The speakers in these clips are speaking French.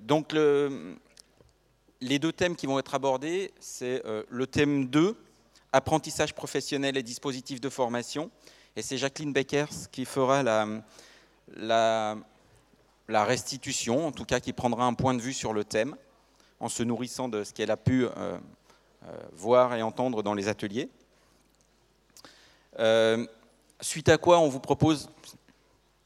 donc les deux thèmes qui vont être abordés, c'est le thème 2, apprentissage professionnel et dispositifs de formation. Et c'est Jacqueline Beckers qui fera la, restitution, en tout cas qui prendra un point de vue sur le thème, en se nourrissant de ce qu'elle a pu euh, euh, voir et entendre dans les ateliers. Euh, suite à quoi on vous propose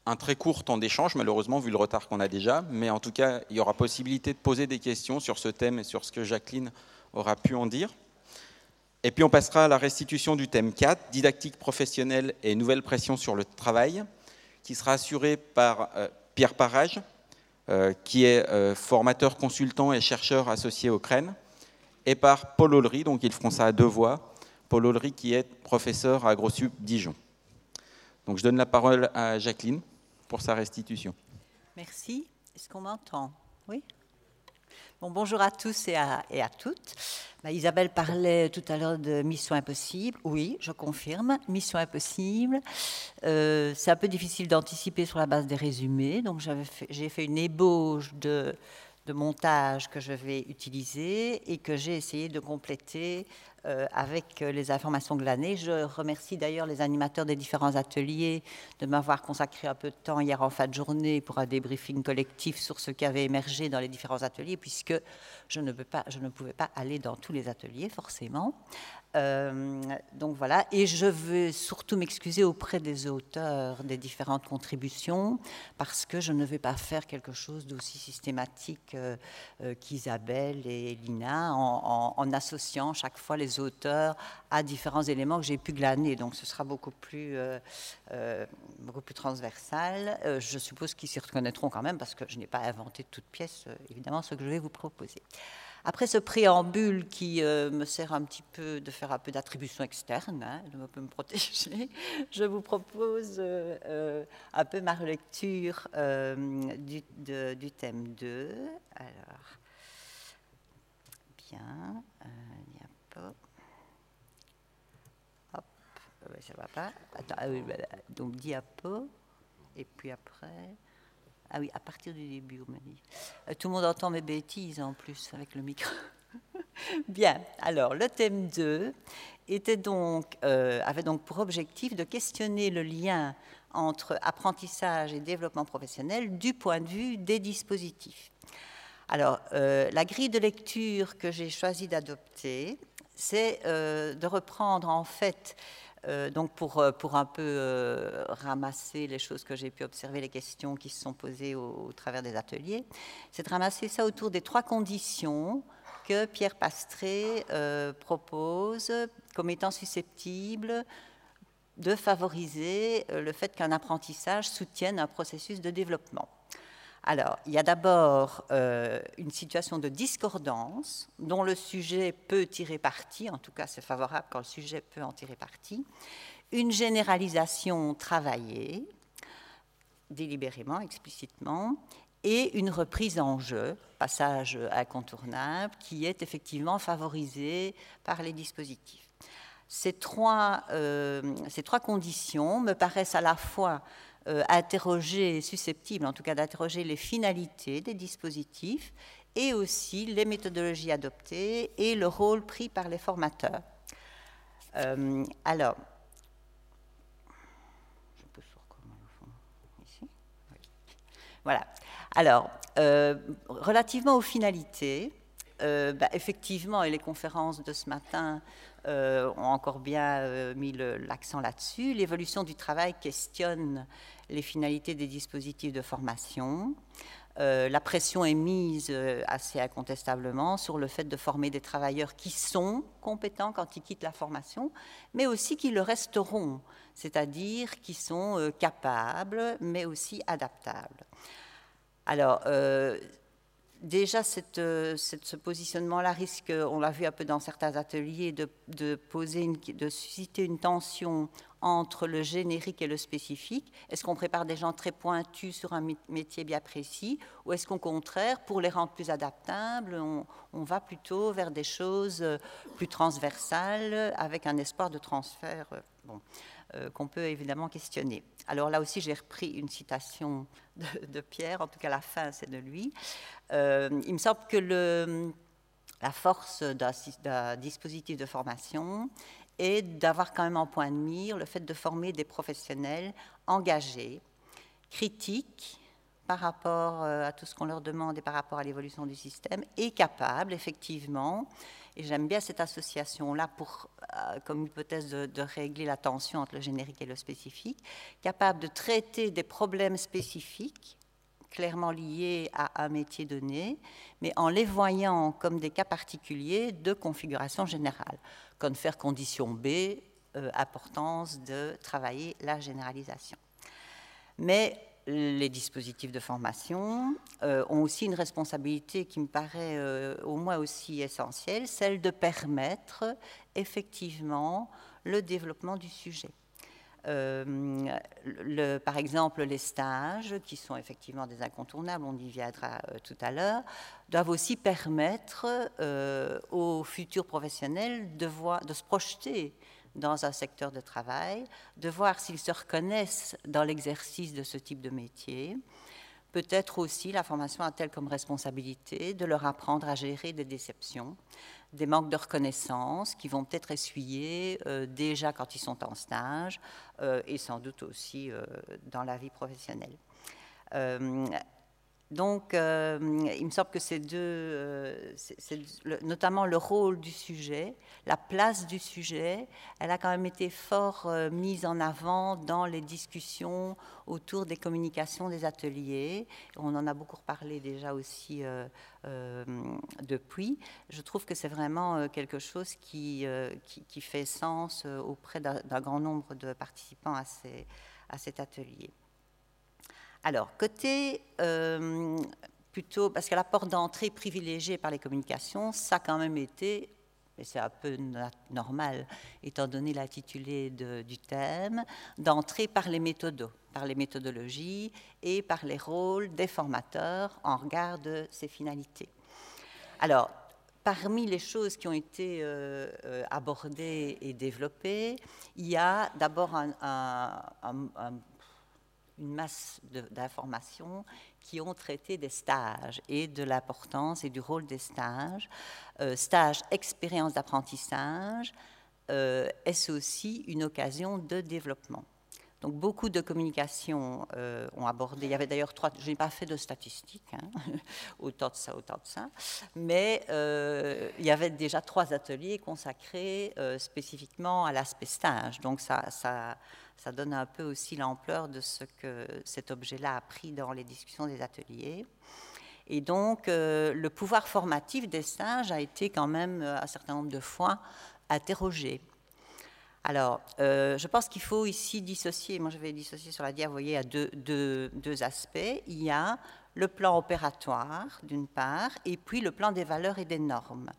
un très court temps d'échange, malheureusement, vu le retard qu'on a déjà, mais en tout cas, il y aura possibilité de poser des questions sur ce thème et sur ce que Jacqueline aura pu en dire. Et puis on passera à la restitution du thème 4, didactique professionnelle et nouvelle pression sur le travail, qui sera assurée par euh, Pierre Parage, euh, qui est euh, formateur consultant et chercheur associé au CREN, et par Paul Ollery, donc ils feront ça à deux voix, Paul Ollery qui est professeur à AgroSup Dijon. Donc je donne la parole à Jacqueline pour sa restitution. Merci. Est-ce qu'on m'entend? Oui bonjour à tous et à, toutes. Bah, Isabelle parlait tout à l'heure de Mission Impossible. Oui, je confirme, Mission Impossible. Euh, c'est un peu difficile d'anticiper sur la base des résumés, donc j'ai fait une ébauche de, de montage que je vais utiliser et que j'ai essayé de compléter euh, avec euh, les informations glanées. Je remercie d'ailleurs les animateurs des différents ateliers de m'avoir consacré un peu de temps hier en fin de journée pour un débriefing collectif sur ce qui avait émergé dans les différents ateliers, puisque je ne, je ne pouvais pas aller dans tous les ateliers, forcément. Euh, donc voilà, et je veux surtout m'excuser auprès des auteurs des différentes contributions parce que je ne vais pas faire quelque chose d'aussi systématique euh, euh, qu'Isabelle et Lina en, associant chaque fois les auteurs à différents éléments que j'ai pu glaner. Donc ce sera beaucoup plus, beaucoup plus transversal. je suppose qu'ils s'y reconnaîtront quand même parce que je n'ai pas inventé toute pièce, évidemment, ce que je vais vous proposer. Après ce préambule qui euh, me sert un petit peu de faire un peu d'attribution externe, hein, de me protéger, je vous propose euh, euh, un peu ma relecture du, du, thème 2. Alors, bien, diapo. Hop, ça va pas. Attends, ah donc diapo, et puis après. Ah oui, à partir du début, on m'a dit. Euh, tout le monde entend mes bêtises en plus avec le micro. Bien, alors le thème 2 était donc, euh, avait donc pour objectif de questionner le lien entre apprentissage et développement professionnel du point de vue des dispositifs. Alors, euh, la grille de lecture que j'ai choisi d'adopter, c'est de reprendre en fait euh, donc pour, euh, pour un peu euh, ramasser les choses que j'ai pu observer, les questions qui se sont posées au, travers des ateliers, c'est de ramasser ça autour des trois conditions que Pierre Pastré propose comme étant susceptibles de favoriser le fait qu'un apprentissage soutienne un processus de développement. Alors, il y a d'abord euh, une situation de discordance dont le sujet peut tirer parti, en tout cas c'est favorable quand le sujet peut en tirer parti, une généralisation travaillée, délibérément, explicitement, et une reprise en jeu, passage incontournable, qui est effectivement favorisée par les dispositifs. Ces trois, euh, ces trois conditions me paraissent à la fois interroger, susceptible en tout cas d'interroger les finalités des dispositifs et aussi les méthodologies adoptées et le rôle pris par les formateurs. Euh, alors, je peux ici. Voilà. Alors, euh, relativement aux finalités, bah, effectivement, et les conférences de ce matin euh, ont encore bien euh, mis l'accent là-dessus. L'évolution du travail questionne les finalités des dispositifs de formation. Euh, la pression est mise assez incontestablement sur le fait de former des travailleurs qui sont compétents quand ils quittent la formation, mais aussi qui le resteront, c'est-à-dire qui sont capables, mais aussi adaptables. Alors, déjà, euh, ce positionnement-là risque, on l'a vu un peu dans certains ateliers, de, susciter une tension entre le générique et le spécifique. Est-ce qu'on prépare des gens très pointus sur un métier bien précis ou est-ce qu'au contraire, pour les rendre plus adaptables, on, va plutôt vers des choses plus transversales avec un espoir de transfert euh, qu'on peut évidemment questionner. Alors là aussi, j'ai repris une citation de, Pierre, en tout cas la fin, c'est de lui. il me semble que la force d'un dispositif de formation est d'avoir quand même en point de mire le fait de former des professionnels engagés, critiques, par rapport euh, à tout ce qu'on leur demande et par rapport à l'évolution du système, et capable, effectivement, et j'aime bien cette association-là pour, euh, comme hypothèse de, régler la tension entre le générique et le spécifique, capable de traiter des problèmes spécifiques clairement liés à un métier donné, mais en les voyant comme des cas particuliers de configuration générale, comme faire condition B, euh, importance de travailler la généralisation. Mais les dispositifs de formation euh, ont aussi une responsabilité qui me paraît euh, au moins aussi essentielle, celle de permettre effectivement le développement du sujet. Euh, par exemple, les stages, qui sont effectivement des incontournables, on y viendra tout à l'heure, doivent aussi permettre aux futurs professionnels de se projeter dans un secteur de travail, de voir s'ils se reconnaissent dans l'exercice de ce type de métier. Peut-être aussi la formation a-t-elle comme responsabilité de leur apprendre à gérer des déceptions, des manques de reconnaissance qui vont peut-être essuyer euh, déjà quand ils sont en stage euh, et sans doute aussi euh, dans la vie professionnelle. Donc, euh, il me semble que ces deux, euh, notamment le rôle du sujet, la place du sujet, elle a quand même été fort euh, mise en avant dans les discussions autour des communications des ateliers. On en a beaucoup parlé déjà aussi depuis. Je trouve que c'est vraiment quelque chose qui, qui, fait sens auprès d'un grand nombre de participants à, ces, à cet atelier. Alors, côté euh, plutôt, parce que la porte d'entrée privilégiée par les communications, ça a quand même été, et c'est un peu normal étant donné l'intitulé du thème, d'entrer par les méthodos, par les méthodologies et par les rôles des formateurs en regard de ces finalités. Alors, parmi les choses qui ont été euh, euh, abordées et développées, il y a d'abord un, une masse d'informations qui ont traité des stages et de l'importance et du rôle des stages. Euh, stage, expérience d'apprentissage, euh, est-ce aussi une occasion de développement donc beaucoup de communications euh, ont abordé. Il y avait d'ailleurs trois. Je n'ai pas fait de statistiques, hein, autant de ça, autant de ça. Mais euh, il y avait déjà trois ateliers consacrés spécifiquement à l'aspect stage. Donc ça, ça, ça donne un peu aussi l'ampleur de ce que cet objet-là a pris dans les discussions des ateliers. Et donc, euh, le pouvoir formatif des stages a été quand même euh, un certain nombre de fois interrogé. Alors, euh, je pense qu'il faut ici dissocier, moi je vais dissocier sur la dia, vous voyez, à deux, deux aspects. Il y a le plan opératoire, d'une part, et puis le plan des valeurs et des normes.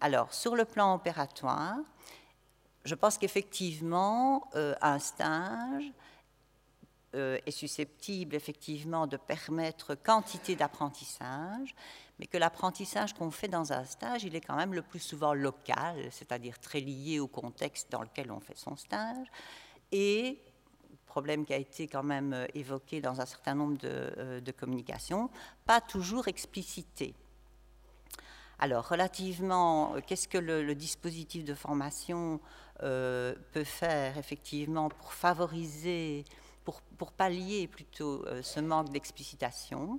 alors, sur le plan opératoire, je pense qu'effectivement, euh, un stage euh, est susceptible effectivement de permettre quantité d'apprentissage, mais que l'apprentissage qu'on fait dans un stage, il est quand même le plus souvent local, c'est-à-dire très lié au contexte dans lequel on fait son stage, et problème qui a été quand même euh, évoqué dans un certain nombre de, de communications, pas toujours explicité. Alors, relativement, qu'est-ce que le, dispositif de formation euh, peut faire effectivement pour favoriser, pour, pallier plutôt euh, ce manque d'explicitation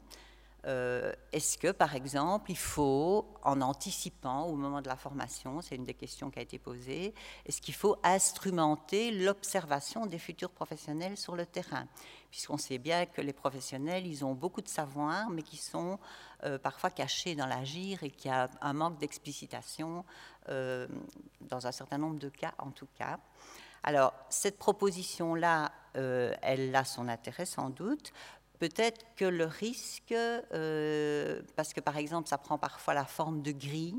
euh, Est-ce que, par exemple, il faut, en anticipant au moment de la formation, c'est une des questions qui a été posée, est-ce qu'il faut instrumenter l'observation des futurs professionnels sur le terrain? Puisqu'on sait bien que les professionnels, ils ont beaucoup de savoir, mais qui sont euh, parfois cachés dans l'agir et qu'il y a un manque d'explicitation euh, dans un certain nombre de cas, en tout cas. Alors, cette proposition-là, elle a son intérêt sans doute. Peut-être que le risque, parce que par exemple, ça prend parfois la forme de gris,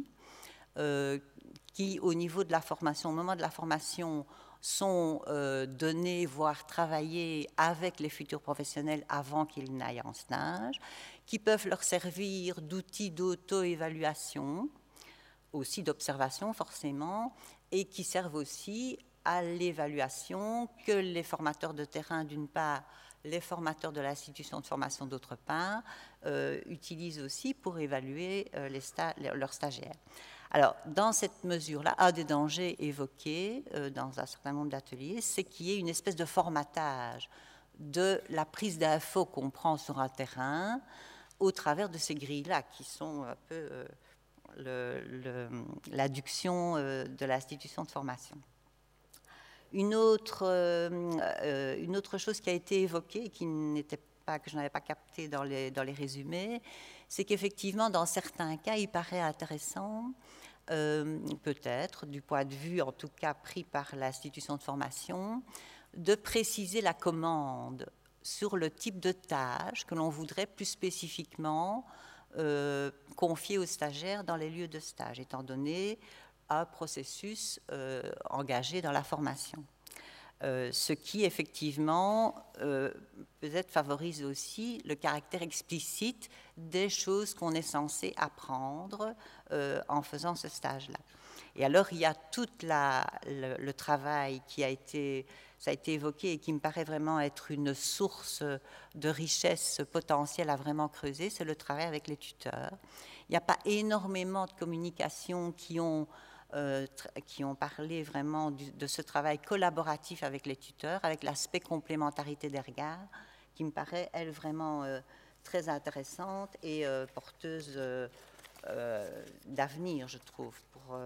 qui, au niveau de la formation, au moment de la formation, sont donnés, voire travaillés avec les futurs professionnels avant qu'ils n'aillent en stage, qui peuvent leur servir d'outils d'auto-évaluation, aussi d'observation forcément, et qui servent aussi à l'évaluation que les formateurs de terrain, d'une part, les formateurs de l'institution de formation, d'autre part, euh, utilisent aussi pour évaluer euh, leurs stagiaires. Alors, dans cette mesure-là, un des dangers évoqués euh, dans un certain nombre d'ateliers, c'est qu'il y ait une espèce de formatage de la prise d'infos qu'on prend sur un terrain au travers de ces grilles-là, qui sont un peu l'adduction de l'institution de formation. Une autre, euh, euh, une autre chose qui a été évoquée, qui n'était pas, que je n'avais pas capté dans les, résumés, c'est qu'effectivement, dans certains cas, il paraît intéressant, euh, peut-être, du point de vue en tout cas pris par l'institution de formation, de préciser la commande sur le type de tâche que l'on voudrait plus spécifiquement confier aux stagiaires dans les lieux de stage, étant donné un processus euh, engagé dans la formation. Euh, ce qui effectivement euh, peut-être favorise aussi le caractère explicite des choses qu'on est censé apprendre en faisant ce stage-là. Et alors il y a tout la, le, travail qui a été, ça a été évoqué et qui me paraît vraiment être une source de richesse potentielle à vraiment creuser, c'est le travail avec les tuteurs. Il n'y a pas énormément de communications qui ont qui ont parlé vraiment de ce travail collaboratif avec les tuteurs, avec l'aspect complémentarité des regards, qui me paraît, elle, vraiment euh, très intéressante et euh, porteuse d'avenir, je trouve, pour,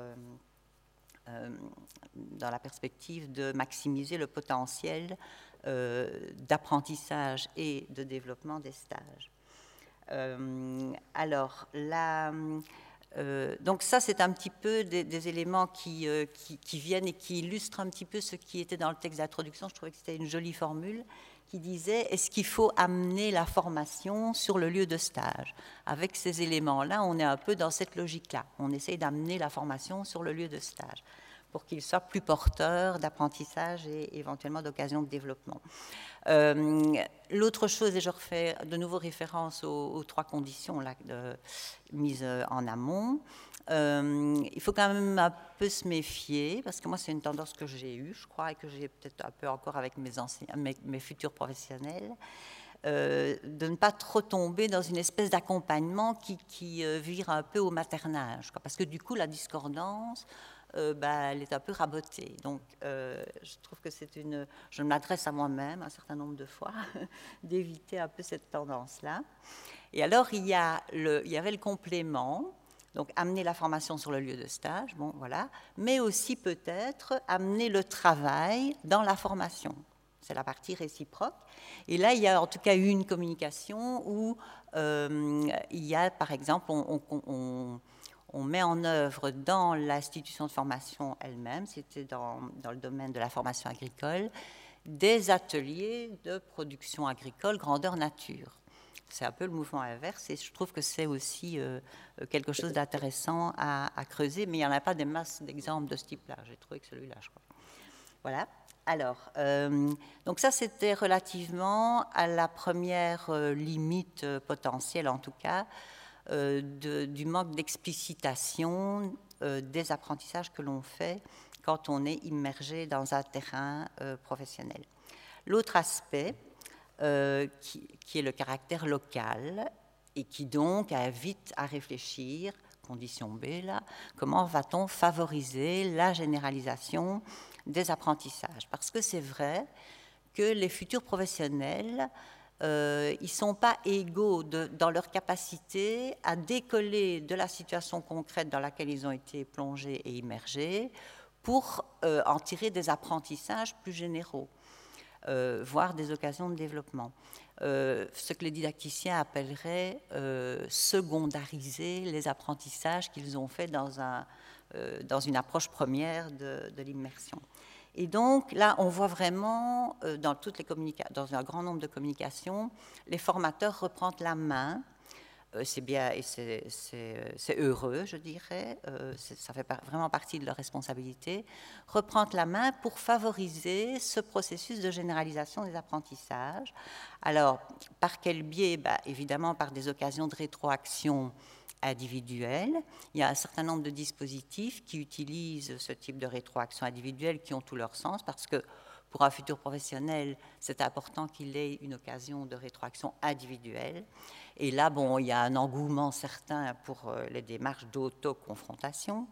dans la perspective de maximiser le potentiel d'apprentissage et de développement des stages. alors, la euh, donc ça, c'est un petit peu des, éléments euh, qui, qui, viennent et qui illustrent un petit peu ce qui était dans le texte d'introduction. Je trouvais que c'était une jolie formule qui disait est-ce qu'il faut amener la formation sur le lieu de stage? Avec ces éléments-là, on est un peu dans cette logique-là. On essaye d'amener la formation sur le lieu de stage pour qu'il soit plus porteur d'apprentissage et éventuellement d'occasion de développement. Euh, l'autre chose, et je refais de nouveau référence aux, trois conditions là, de, mises en amont, euh, il faut quand même un peu se méfier, parce que moi, c'est une tendance que j'ai eue, je crois, et que j'ai peut-être un peu encore avec mes, futurs professionnels, euh, de ne pas trop tomber dans une espèce d'accompagnement qui vire un peu au maternage. Parce que du coup, la discordance, euh, bah, elle est un peu rabotée. Donc, euh, je trouve que c'est une. Je m'adresse à moi-même un certain nombre de fois, d'éviter un peu cette tendance-là. Et alors, il y, a le, il y avait le complément, donc amener la formation sur le lieu de stage, bon, voilà, mais aussi peut-être amener le travail dans la formation. C'est la partie réciproque. Et là, il y a en tout cas une communication où euh, il y a, par exemple, on met en œuvre dans l'institution de formation elle-même, c'était dans, le domaine de la formation agricole, des ateliers de production agricole grandeur nature. C'est un peu le mouvement inverse et je trouve que c'est aussi euh, quelque chose d'intéressant à, creuser, mais il n'y en a pas des masses d'exemples de ce type-là. J'ai trouvé que celui-là, je crois. Voilà. Alors, euh, donc ça, c'était relativement à la première euh, limite potentielle, en tout cas, euh, du manque d'explicitation euh, des apprentissages que l'on fait quand on est immergé dans un terrain euh, professionnel. L'autre aspect, qui, qui, est le caractère local, et qui donc invite à réfléchir, condition B là, comment va-t-on favoriser la généralisation des apprentissages? Parce que c'est vrai que les futurs professionnels euh, ils ne sont pas égaux dans leur capacité à décoller de la situation concrète dans laquelle ils ont été plongés et immergés pour euh, en tirer des apprentissages plus généraux, euh, voire des occasions de développement. ce que les didacticiens appelleraient secondariser les apprentissages qu'ils ont faits dans, un, dans une approche première de l'immersion. Et donc là, on voit vraiment euh, dans, toutes les dans un grand nombre de communications, les formateurs reprendre la main c'est bien et c'est heureux, je dirais. ça fait vraiment partie de leur responsabilité. Reprendre la main pour favoriser ce processus de généralisation des apprentissages. Alors, par quel biais? Bah, Évidemment, par des occasions de rétroaction individuelle. Il y a un certain nombre de dispositifs qui utilisent ce type de rétroaction individuelle qui ont tout leur sens parce que pour un futur professionnel, c'est important qu'il ait une occasion de rétroaction individuelle. Et là, bon, il y a un engouement certain pour euh, les démarches d'autoconfrontation.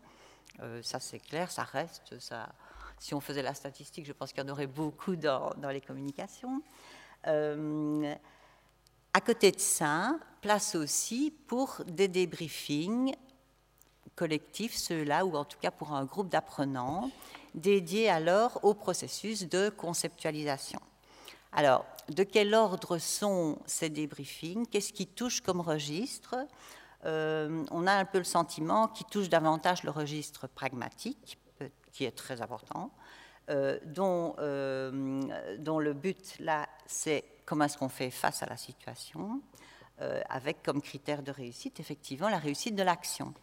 Euh, ça, c'est clair, ça reste. Ça, si on faisait la statistique, je pense qu'il y en aurait beaucoup dans, dans les communications. Euh, à côté de ça, place aussi pour des débriefings collectifs, ceux-là, ou en tout cas pour un groupe d'apprenants, dédiés alors au processus de conceptualisation. Alors, de quel ordre sont ces débriefings? Qu'est-ce qui touche comme registre? Euh, On a un peu le sentiment qu'il touche davantage le registre pragmatique, qui est très important, euh, euh, dont le but là, c'est comment est-ce qu'on fait face à la situation, euh, avec comme critère de réussite, effectivement, la réussite de l'action.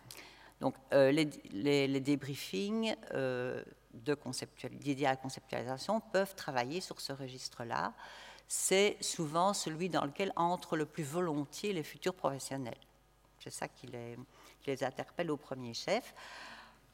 Donc, euh, les, débriefings euh, dédiés à la conceptualisation peuvent travailler sur ce registre-là. C'est souvent celui dans lequel entrent le plus volontiers les futurs professionnels. C'est ça qui les, qui les interpelle au premier chef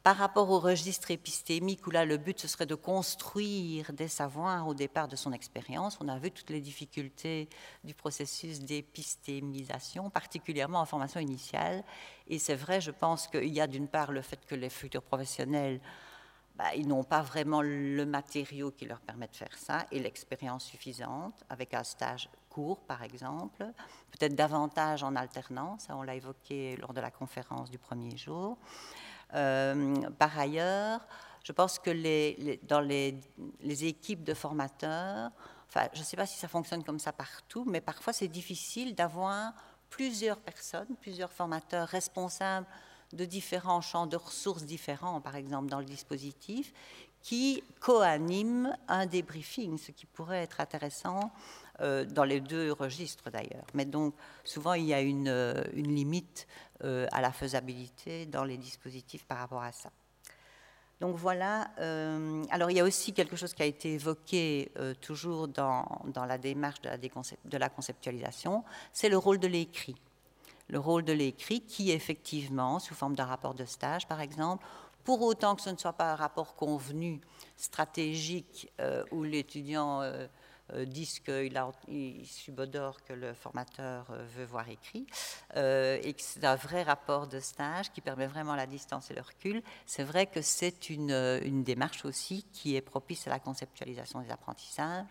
par rapport au registre épistémique, où là le but ce serait de construire des savoirs au départ de son expérience, on a vu toutes les difficultés du processus d'épistémisation, particulièrement en formation initiale. Et c'est vrai, je pense qu'il y a d'une part le fait que les futurs professionnels, bah, ils n'ont pas vraiment le matériau qui leur permet de faire ça, et l'expérience suffisante, avec un stage court par exemple, peut-être davantage en alternance, on l'a évoqué lors de la conférence du premier jour. Euh, par ailleurs, je pense que les, dans les, équipes de formateurs, enfin, je ne sais pas si ça fonctionne comme ça partout, mais parfois c'est difficile d'avoir plusieurs personnes, plusieurs formateurs responsables de différents champs de ressources différents, par exemple dans le dispositif, qui co-animent un débriefing, ce qui pourrait être intéressant dans les deux registres d'ailleurs. Mais donc souvent il y a une, euh, limite euh, à la faisabilité dans les dispositifs par rapport à ça. Donc voilà, euh, alors il y a aussi quelque chose qui a été évoqué euh, toujours dans, la démarche de la, conceptualisation, c'est le rôle de l'écrit. Le rôle de l'écrit qui effectivement, sous forme d'un rapport de stage par exemple, pour autant que ce ne soit pas un rapport convenu, stratégique, où l'étudiant euh, disent qu'il subodore que le formateur euh, veut voir écrit, euh, et que c'est un vrai rapport de stage qui permet vraiment la distance et le recul. C'est vrai que c'est une, démarche aussi qui est propice à la conceptualisation des apprentissages.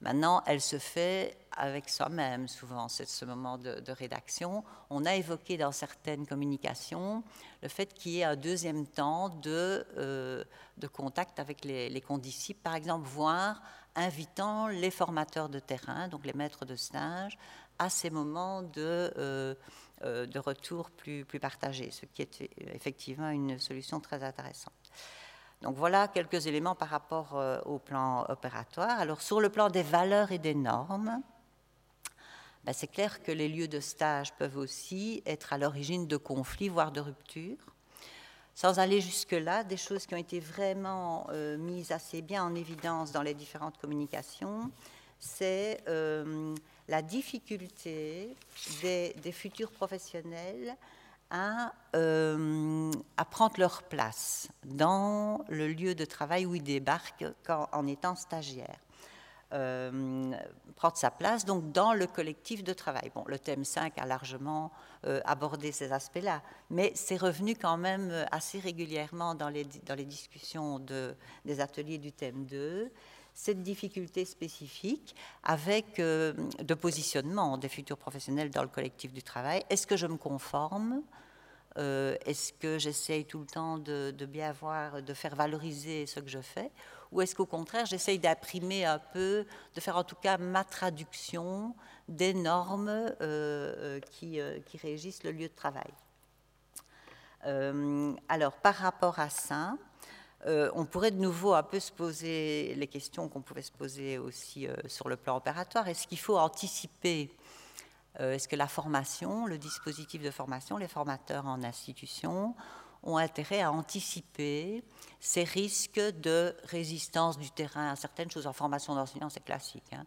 Maintenant, elle se fait avec soi-même, souvent, c'est ce moment de, rédaction. On a évoqué dans certaines communications le fait qu'il y ait un deuxième temps de, de contact avec les, les condisciples, par exemple, voir invitant les formateurs de terrain, donc les maîtres de stage, à ces moments de, euh, euh, retour plus, plus partagés, ce qui est effectivement une solution très intéressante. Donc voilà quelques éléments par rapport euh, au plan opératoire. Alors sur le plan des valeurs et des normes, ben, c'est clair que les lieux de stage peuvent aussi être à l'origine de conflits, voire de ruptures sans aller jusque-là, des choses qui ont été vraiment euh, mises assez bien en évidence dans les différentes communications, c'est euh, la difficulté des, futurs professionnels euh, à, prendre leur place dans le lieu de travail où ils débarquent en étant stagiaires. Euh, prendre sa place donc dans le collectif de travail. Bon, le thème 5 a largement euh, abordé ces aspects-là, mais c'est revenu quand même euh, assez régulièrement dans les, dans les discussions de, des ateliers du thème 2 cette difficulté spécifique avec de positionnement des futurs professionnels dans le collectif du travail. Est-ce que je me conforme? Est-ce que j'essaye tout le temps de, bien voir, de faire valoriser ce que je fais? Ou est-ce qu'au contraire, j'essaye d'imprimer un peu, de faire en tout cas ma traduction des normes euh, euh, euh, qui, régissent le lieu de travail Alors, par rapport à ça, on pourrait de nouveau un peu se poser les questions qu'on pouvait se poser aussi sur le plan opératoire. Est-ce qu'il faut anticiper Est-ce que la formation, le dispositif de formation, les formateurs en institution ont intérêt à anticiper ces risques de résistance du terrain à certaines choses. En formation d'enseignants, c'est classique. Hein.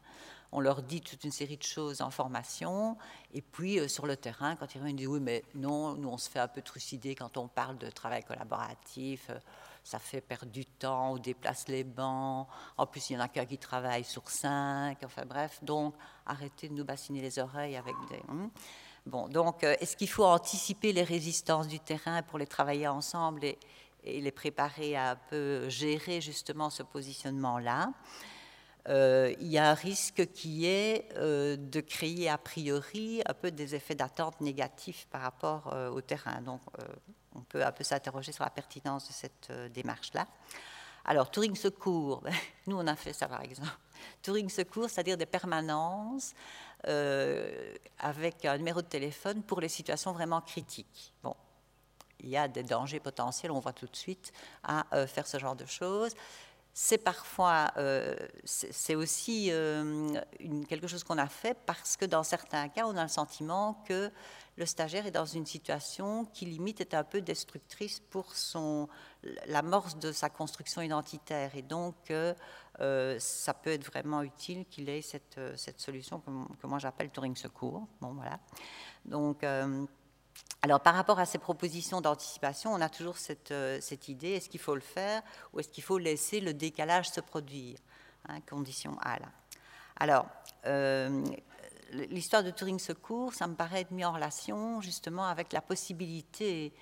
On leur dit toute une série de choses en formation, et puis euh, sur le terrain, quand ils reviennent, ils disent oui, mais non, nous on se fait un peu trucider quand on parle de travail collaboratif. Euh, ça fait perdre du temps, on déplace les bancs. En plus, il y en a qu'un qui travaille sur cinq. Enfin bref, donc arrêtez de nous bassiner les oreilles avec des. Hein. Bon, donc, euh, est-ce qu'il faut anticiper les résistances du terrain pour les travailler ensemble et, les préparer à un peu gérer justement ce positionnement-là? Euh, il y a un risque qui est euh, de créer a priori un peu des effets d'attente négatifs par rapport au terrain. Donc, on peut un peu s'interroger sur la pertinence de cette démarche-là. Alors, Touring Secours, nous on a fait ça par exemple. Touring Secours, c'est-à-dire des permanences avec un numéro de téléphone pour les situations vraiment critiques. Bon, il y a des dangers potentiels, on voit tout de suite, à euh, faire ce genre de choses. C'est parfois, euh, c'est aussi quelque chose qu'on a fait parce que dans certains cas, on a le sentiment que le stagiaire est dans une situation qui limite est un peu destructrice pour son l'amorce de sa construction identitaire et donc euh, ça peut être vraiment utile qu'il ait cette, euh, solution que, moi j'appelle Turing Secours. Bon, voilà. Donc, euh, alors par rapport à ces propositions d'anticipation, on a toujours cette, cette idée est-ce qu'il faut le faire ou est-ce qu'il faut laisser le décalage se produire hein, Condition A là. Alors, l'histoire de Turing Secours, ça me paraît être mis en relation justement avec la possibilité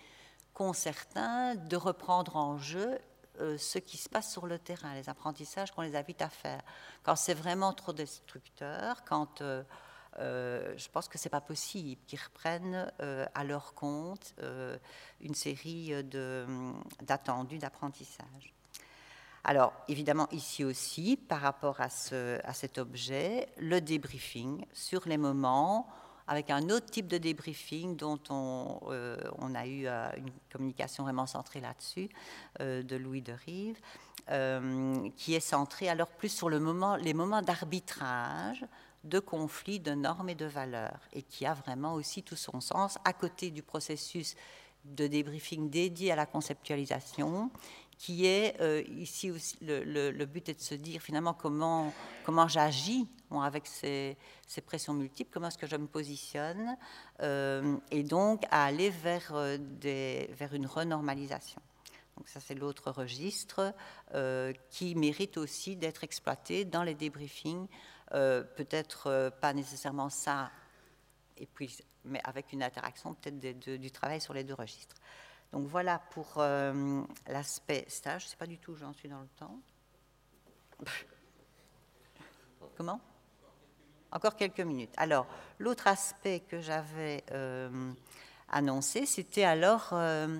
qu'ont certains de reprendre en jeu euh, ce qui se passe sur le terrain, les apprentissages qu'on les invite à faire. Quand c'est vraiment trop destructeur, quand euh, euh, je pense que c'est pas possible qu'ils reprennent à leur compte une série d'attendus d'apprentissage. Alors, évidemment, ici aussi, par rapport à, ce, à cet objet, le débriefing sur les moments avec un autre type de débriefing dont on, euh, a eu euh, une communication vraiment centrée là-dessus, euh, de Louis de Rive, qui est centré alors plus sur les moments d'arbitrage, de conflit de normes et de valeurs, et qui a vraiment aussi tout son sens à côté du processus de débriefing dédié à la conceptualisation qui est euh, ici aussi, le, but est de se dire finalement comment, comment j'agis avec ces, ces, pressions multiples, comment est-ce que je me positionne, euh, et donc à aller vers, euh, des, vers une renormalisation. Donc ça c'est l'autre registre qui mérite aussi d'être exploité dans les débriefings, peut-être pas nécessairement ça, et puis, mais avec une interaction peut-être du travail sur les deux registres. Donc voilà pour euh, l'aspect stage. Je ne sais pas du tout où j'en suis dans le temps. Comment? Encore quelques minutes. Alors, l'autre aspect que j'avais euh, annoncé, c'était alors euh,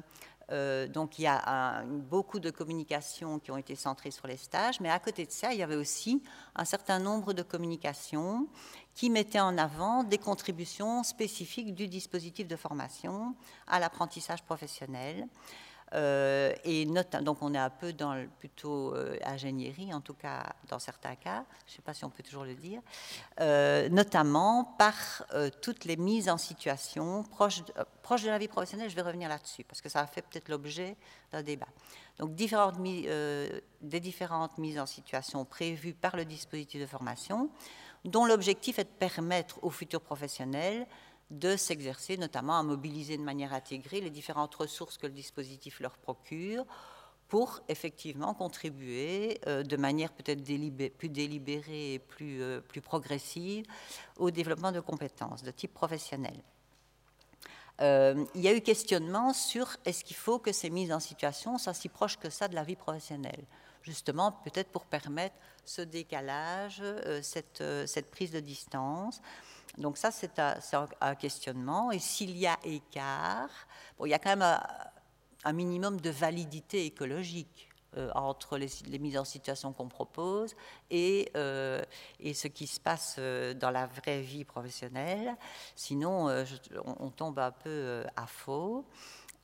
euh, donc il y a beaucoup de communications qui ont été centrées sur les stages, mais à côté de ça, il y avait aussi un certain nombre de communications qui mettaient en avant des contributions spécifiques du dispositif de formation à l'apprentissage professionnel. Euh, et donc on est un peu dans le, plutôt euh, ingénierie, en tout cas dans certains cas, je ne sais pas si on peut toujours le dire, euh, notamment par toutes les mises en situation proches de, de la vie professionnelle, je vais revenir là-dessus, parce que ça a fait peut-être l'objet d'un débat. Donc différentes, des différentes mises en situation prévues par le dispositif de formation, dont l'objectif est de permettre aux futurs professionnels de s'exercer, notamment à mobiliser de manière intégrée les différentes ressources que le dispositif leur procure pour effectivement contribuer euh, de manière peut-être plus délibérée et plus, euh, plus progressive au développement de compétences de type professionnel. Euh, il y a eu questionnement sur est-ce qu'il faut que ces mises en situation soient si proches que ça de la vie professionnelle, justement peut-être pour permettre ce décalage, cette prise de distance. Donc ça, c'est un, questionnement. Et s'il y a écart, il y a quand même un, minimum de validité écologique euh, entre les, mises en situation qu'on propose et, euh, ce qui se passe euh, dans la vraie vie professionnelle. Sinon, on, tombe un peu à faux.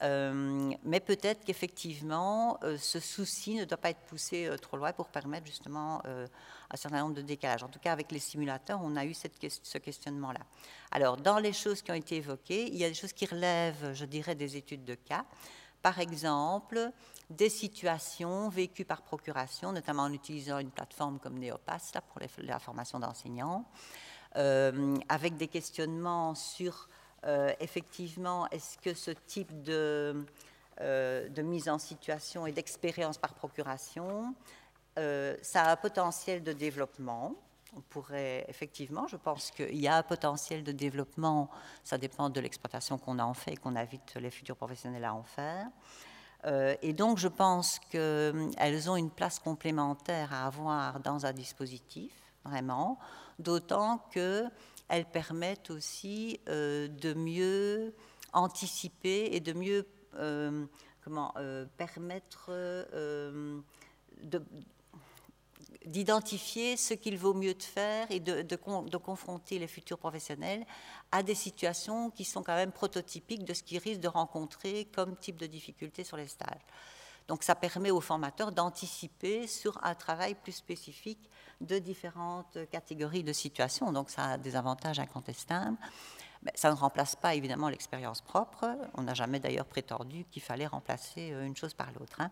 Euh, mais peut-être qu'effectivement, euh, ce souci ne doit pas être poussé euh, trop loin pour permettre justement un certain nombre de décalages. En tout cas, avec les simulateurs, on a eu ce questionnement-là. Alors, dans les choses qui ont été évoquées, il y a des choses qui relèvent, je dirais, des études de cas. Par exemple, des situations vécues par procuration, notamment en utilisant une plateforme comme Neopass là, pour la formation d'enseignants, avec des questionnements sur euh, effectivement, est-ce que ce type de, euh, de, mise en situation et d'expérience par procuration, euh, ça a un potentiel de développement? On pourrait effectivement, je pense qu'il y a un potentiel de développement, ça dépend de l'exploitation qu'on en fait et qu'on invite les futurs professionnels à en faire. et donc je pense qu'elles ont une place complémentaire à avoir dans un dispositif, vraiment, d'autant que elles permettent aussi euh, de mieux anticiper et de mieux euh, comment, euh, permettre d'identifier ce qu'il vaut mieux de faire et de, de, confronter les futurs professionnels à des situations qui sont quand même prototypiques de ce qu'ils risquent de rencontrer comme type de difficulté sur les stages. Donc ça permet aux formateurs d'anticiper sur un travail plus spécifique de différentes catégories de situations. Donc ça a des avantages incontestables. Mais ça ne remplace pas évidemment l'expérience propre. On n'a jamais d'ailleurs prétendu qu'il fallait remplacer euh, une chose par l'autre. Hein.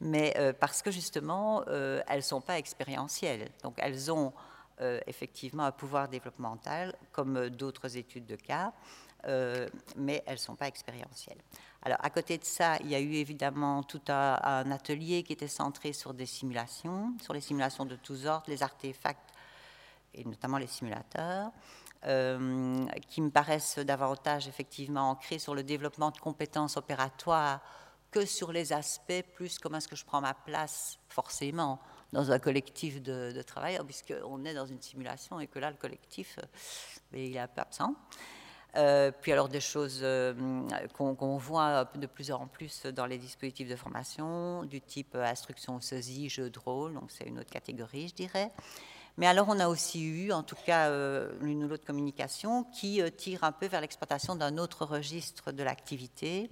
Mais euh, parce que justement, euh, elles ne sont pas expérientielles. Donc elles ont effectivement un pouvoir développemental comme d'autres études de cas, mais elles ne sont pas expérientielles. Alors, à côté de ça, il y a eu évidemment tout un, atelier qui était centré sur des simulations, sur les simulations de tous ordres, les artefacts et notamment les simulateurs, euh, qui me paraissent davantage effectivement ancrés sur le développement de compétences opératoires que sur les aspects plus comment est-ce que je prends ma place forcément dans un collectif de, de travail, puisqu'on est dans une simulation et que là, le collectif, euh, il est un peu absent. Euh, puis alors des choses euh, qu'on voit de plus en plus dans les dispositifs de formation, du type euh, instruction sosie, jeu de rôle, donc c'est une autre catégorie, je dirais. Mais alors on a aussi eu, en tout cas, l'une ou l'autre communication qui tire un peu vers l'exploitation d'un autre registre de l'activité,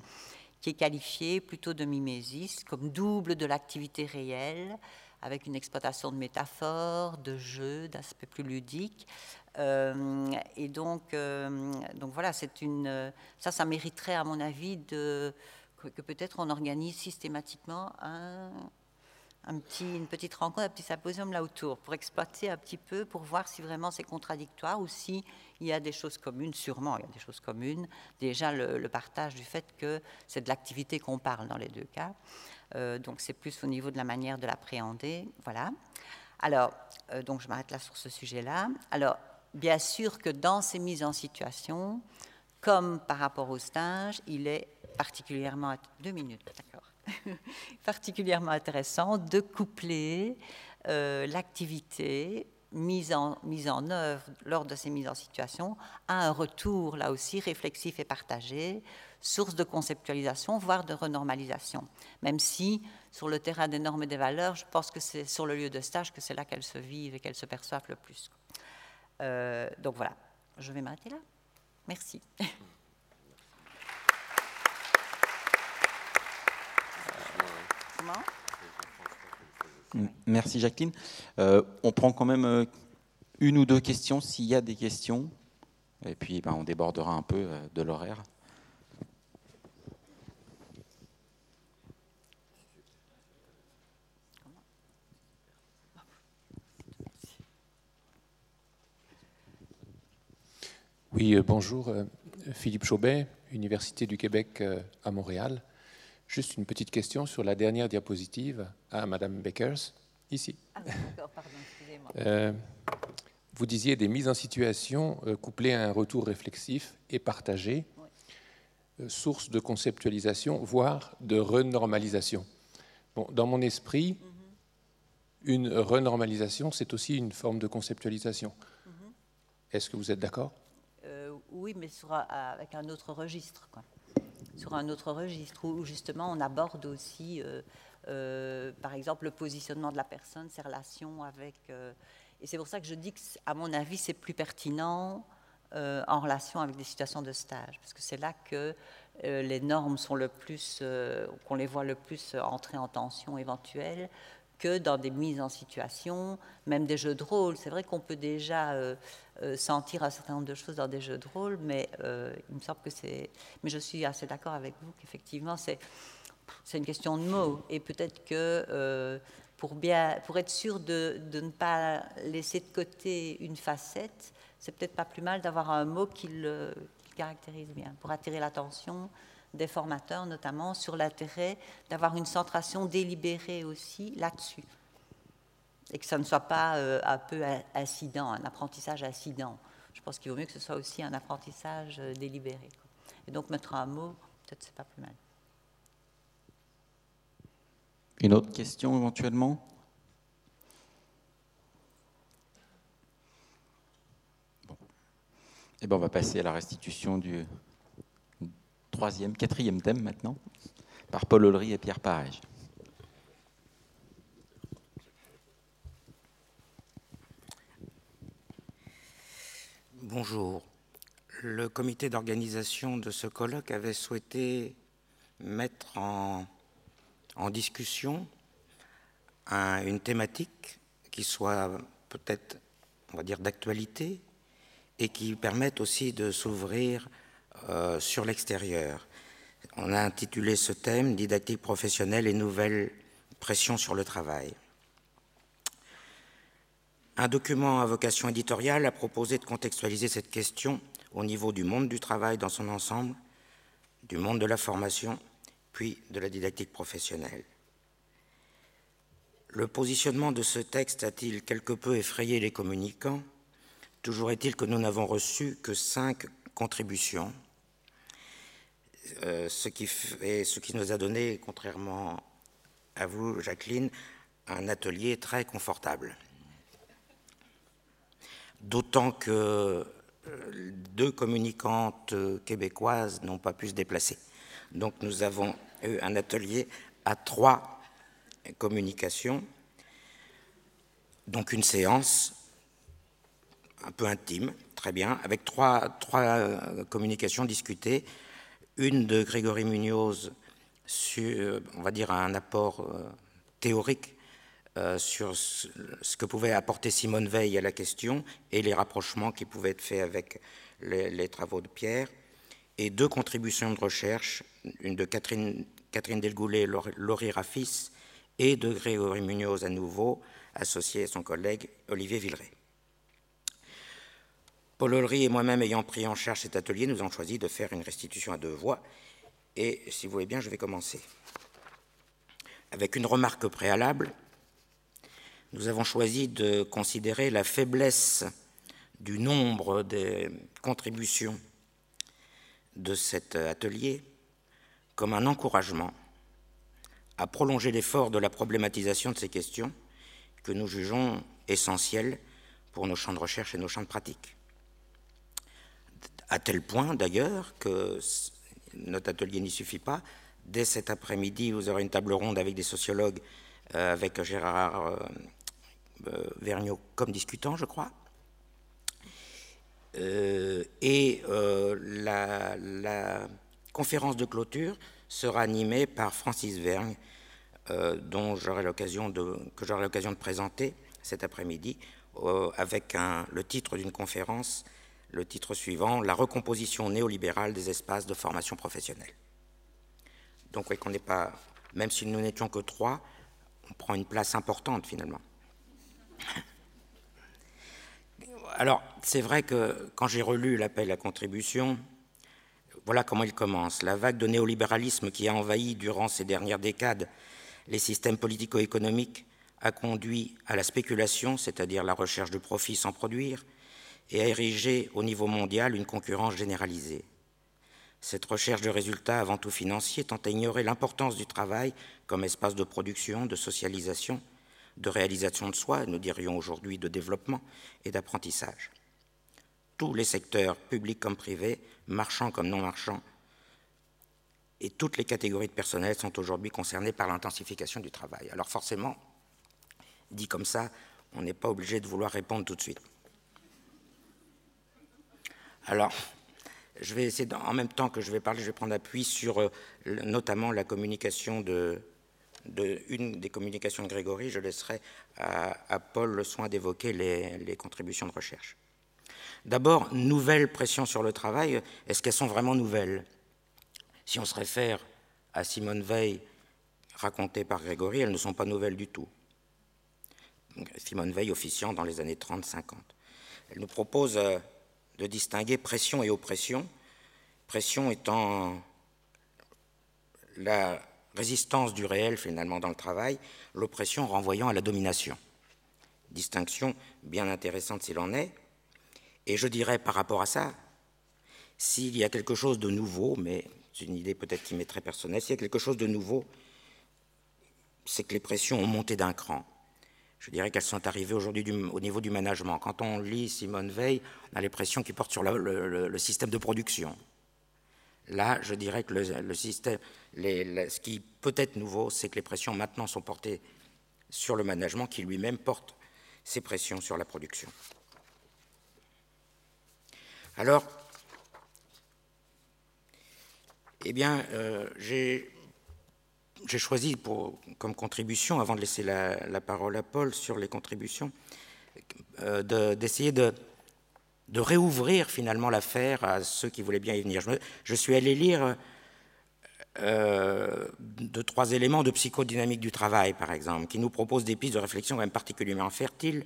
qui est qualifié plutôt de mimésis, comme double de l'activité réelle, avec une exploitation de métaphores, de jeux, d'aspects plus ludiques, euh, et donc, euh, donc voilà, c'est une, ça, ça mériterait à mon avis que, peut-être on organise systématiquement un, petit, une petite rencontre, un petit symposium là autour, pour exploiter un petit peu, pour voir si vraiment c'est contradictoire ou si il y a des choses communes. Sûrement, il y a des choses communes. Déjà, le, partage du fait que c'est de l'activité qu'on parle dans les deux cas. Euh, donc c'est plus au niveau de la manière de l'appréhender. Voilà. Alors, donc je m'arrête là sur ce sujet-là. Alors, bien sûr que dans ces mises en situation, comme par rapport au stage, il est particulièrement deux minutes, particulièrement intéressant de coupler euh, l'activité mise en, mise en œuvre lors de ces mises en situation à un retour, là aussi, réflexif et partagé, source de conceptualisation, voire de renormalisation. Même si, sur le terrain des normes et des valeurs, je pense que c'est sur le lieu de stage que c'est là qu'elles se vivent et qu'elles se perçoivent le plus. Euh, donc voilà, je vais m'arrêter là. Merci. Merci Jacqueline. Euh, on prend quand même euh, une ou deux questions s'il y a des questions. Et puis ben, on débordera un peu de l'horaire. Oui, euh, bonjour. Euh, Philippe Chaubet, Université du Québec euh, à Montréal. Juste une petite question sur la dernière diapositive à Madame Beckers, ici. Ah, pardon, excusez-moi. vous disiez des mises en situation couplées à un retour réflexif et partagé, source de conceptualisation, voire de renormalisation. Bon, dans mon esprit, mhm. une renormalisation, c'est aussi une forme de conceptualisation. Mhm. Est-ce que vous êtes d'accord? Oui, mais avec un autre registre. Sur un autre registre où, justement on aborde aussi, euh, euh, par exemple, le positionnement de la personne, ses relations avec. Euh, et c'est pour ça que je dis que, à mon avis, c'est plus pertinent euh, en relation avec des situations de stage, parce que c'est là que euh, les normes sont le plus, euh, qu'on les voit le plus entrer en tension éventuelle, que dans des mises en situation, même des jeux de rôle. C'est vrai qu'on peut déjà sentir un certain nombre de choses dans des jeux de rôle, mais il me semble que c'est. Mais je suis assez d'accord avec vous qu'effectivement, c'est, c'est une question de mots. Et peut-être que pour, bien, pour être sûr de, de, ne pas laisser de côté une facette, c'est peut-être pas plus mal d'avoir un mot qui le, caractérise bien, pour attirer l'attention des formateurs notamment sur l'intérêt d'avoir une centration délibérée aussi là-dessus. Et que ça ne soit pas euh, un peu incident, un apprentissage incident. Je pense qu'il vaut mieux que ce soit aussi un apprentissage euh, délibéré. Et donc mettre un mot, peut-être c'est pas plus mal. Une autre question éventuellement? Eh ben, on va passer à la restitution du troisième, quatrième thème maintenant, par Paul Ollery et Pierre Parège. Bonjour. Le comité d'organisation de ce colloque avait souhaité mettre en, discussion une thématique qui soit peut-être, on va dire, d'actualité, et qui permettent aussi de s'ouvrir euh, sur l'extérieur. On a intitulé ce thème Didactique professionnelle et nouvelles pressions sur le travail. Un document à vocation éditoriale a proposé de contextualiser cette question au niveau du monde du travail dans son ensemble, du monde de la formation, puis de la didactique professionnelle. Le positionnement de ce texte a-t-il quelque peu effrayé les communicants? Toujours est-il que nous n'avons reçu que cinq contributions, euh, ce, qui ce qui nous a donné, contrairement à vous, Jacqueline, un atelier très confortable. D'autant que euh, deux communicantes québécoises n'ont pas pu se déplacer. Donc nous avons eu un atelier à trois communications, donc une séance un peu intime, très bien, avec trois, trois euh, communications discutées. Une de Grégory Munoz sur, on va dire, un apport euh, théorique euh, sur ce que pouvait apporter Simone Veil à la question et les rapprochements qui pouvaient être faits avec les, travaux de Pierre, et deux contributions de recherche, une de Catherine, Catherine Delgoulet, Laurie Raffis, et de Grégory Munoz à nouveau, associé à son collègue Olivier Villeray. Paul Ollery et moi-même ayant pris en charge cet atelier, nous avons choisi de faire une restitution à deux voix. Et si vous voulez bien, je vais commencer. Avec une remarque préalable, nous avons choisi de considérer la faiblesse du nombre des contributions de cet atelier comme un encouragement à prolonger l'effort de la problématisation de ces questions que nous jugeons essentielles pour nos champs de recherche et nos champs de pratique à tel point d'ailleurs que notre atelier n'y suffit pas. Dès cet après-midi, vous aurez une table ronde avec des sociologues, euh, avec Gérard euh, euh, Vergniaud comme discutant, je crois. et la, conférence de clôture sera animée par Francis Vergne, dont j'aurai l'occasion de, que j'aurai l'occasion de présenter cet après-midi, avec le titre d'une conférence le titre suivant, La recomposition néolibérale des espaces de formation professionnelle. Donc, n'est pas, même si nous n'étions que trois, on prend une place importante finalement. Alors, c'est vrai que quand j'ai relu l'appel à contribution, voilà comment il commence. La vague de néolibéralisme qui a envahi durant ces dernières décades les systèmes politico-économiques a conduit à la spéculation, c'est-à-dire la recherche de profits sans produire, et a érigé au niveau mondial une concurrence généralisée. Cette recherche de résultats avant tout financiers tend à ignorer l'importance du travail comme espace de production, de socialisation, de réalisation de soi, nous dirions aujourd'hui de développement et d'apprentissage. Tous les secteurs, publics comme privés, marchands comme non marchands, et toutes les catégories de personnel sont aujourd'hui concernées par l'intensification du travail. Alors forcément, dit comme ça, on n'est pas obligé de vouloir répondre tout de suite. Alors, je vais essayer, en même temps que je vais parler, je vais prendre appui sur euh, notamment la communication de, une des communications de Grégory. Je laisserai à, Paul le soin d'évoquer les, contributions de recherche. D'abord, nouvelles pressions sur le travail, est-ce qu'elles sont vraiment nouvelles? Si on se réfère à Simone Veil, racontée par Grégory, elles ne sont pas nouvelles du tout. Simone Veil officiant dans les années 30-50. Elle nous propose euh, de distinguer pression et oppression, pression étant la résistance du réel finalement dans le travail, l'oppression renvoyant à la domination. Distinction bien intéressante s'il en est. Et je dirais par rapport à ça, s'il y a quelque chose de nouveau, mais c'est une idée peut-être qui m'est très personnelle, s'il y a quelque chose de nouveau, c'est que les pressions ont monté d'un cran je dirais qu'elles sont arrivées aujourd'hui au niveau du management. Quand on lit Simone Veil, on a l'impression qu'il porte sur le, système de production. Là, je dirais que le, système, ce qui peut être nouveau, c'est que les pressions maintenant sont portées sur le management qui lui-même porte ses pressions sur la production. Alors, eh bien, euh, j'ai j'ai choisi pour, comme contribution, avant de laisser la, parole à Paul sur les contributions, euh, d'essayer de, réouvrir finalement l'affaire à ceux qui voulaient bien y venir. Je, suis allé lire euh, deux, trois éléments de psychodynamique du travail, par exemple, qui nous proposent des pistes de réflexion quand même particulièrement fertiles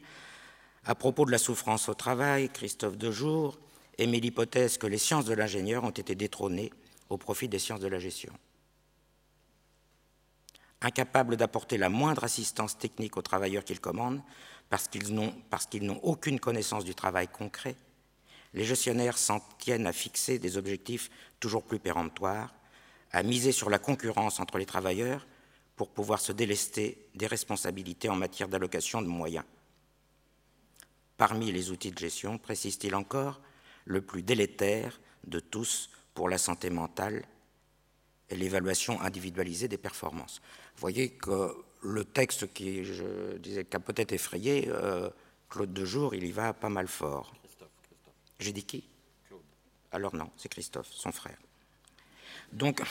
à propos de la souffrance au travail. Christophe Dejour émet l'hypothèse que les sciences de l'ingénieur ont été détrônées au profit des sciences de la gestion incapables d'apporter la moindre assistance technique aux travailleurs qu'ils commandent, parce qu'ils n'ont aucune connaissance du travail concret, les gestionnaires s'en tiennent à fixer des objectifs toujours plus péremptoires, à miser sur la concurrence entre les travailleurs pour pouvoir se délester des responsabilités en matière d'allocation de moyens. Parmi les outils de gestion, précise-t-il encore, le plus délétère de tous pour la santé mentale et l'évaluation individualisée des performances. Vous voyez que le texte qui, je disais, qui a peut-être effrayé, euh, Claude Dejour, il y va pas mal fort. J'ai dit qui? Claude. Alors non, c'est Christophe, son frère. Donc,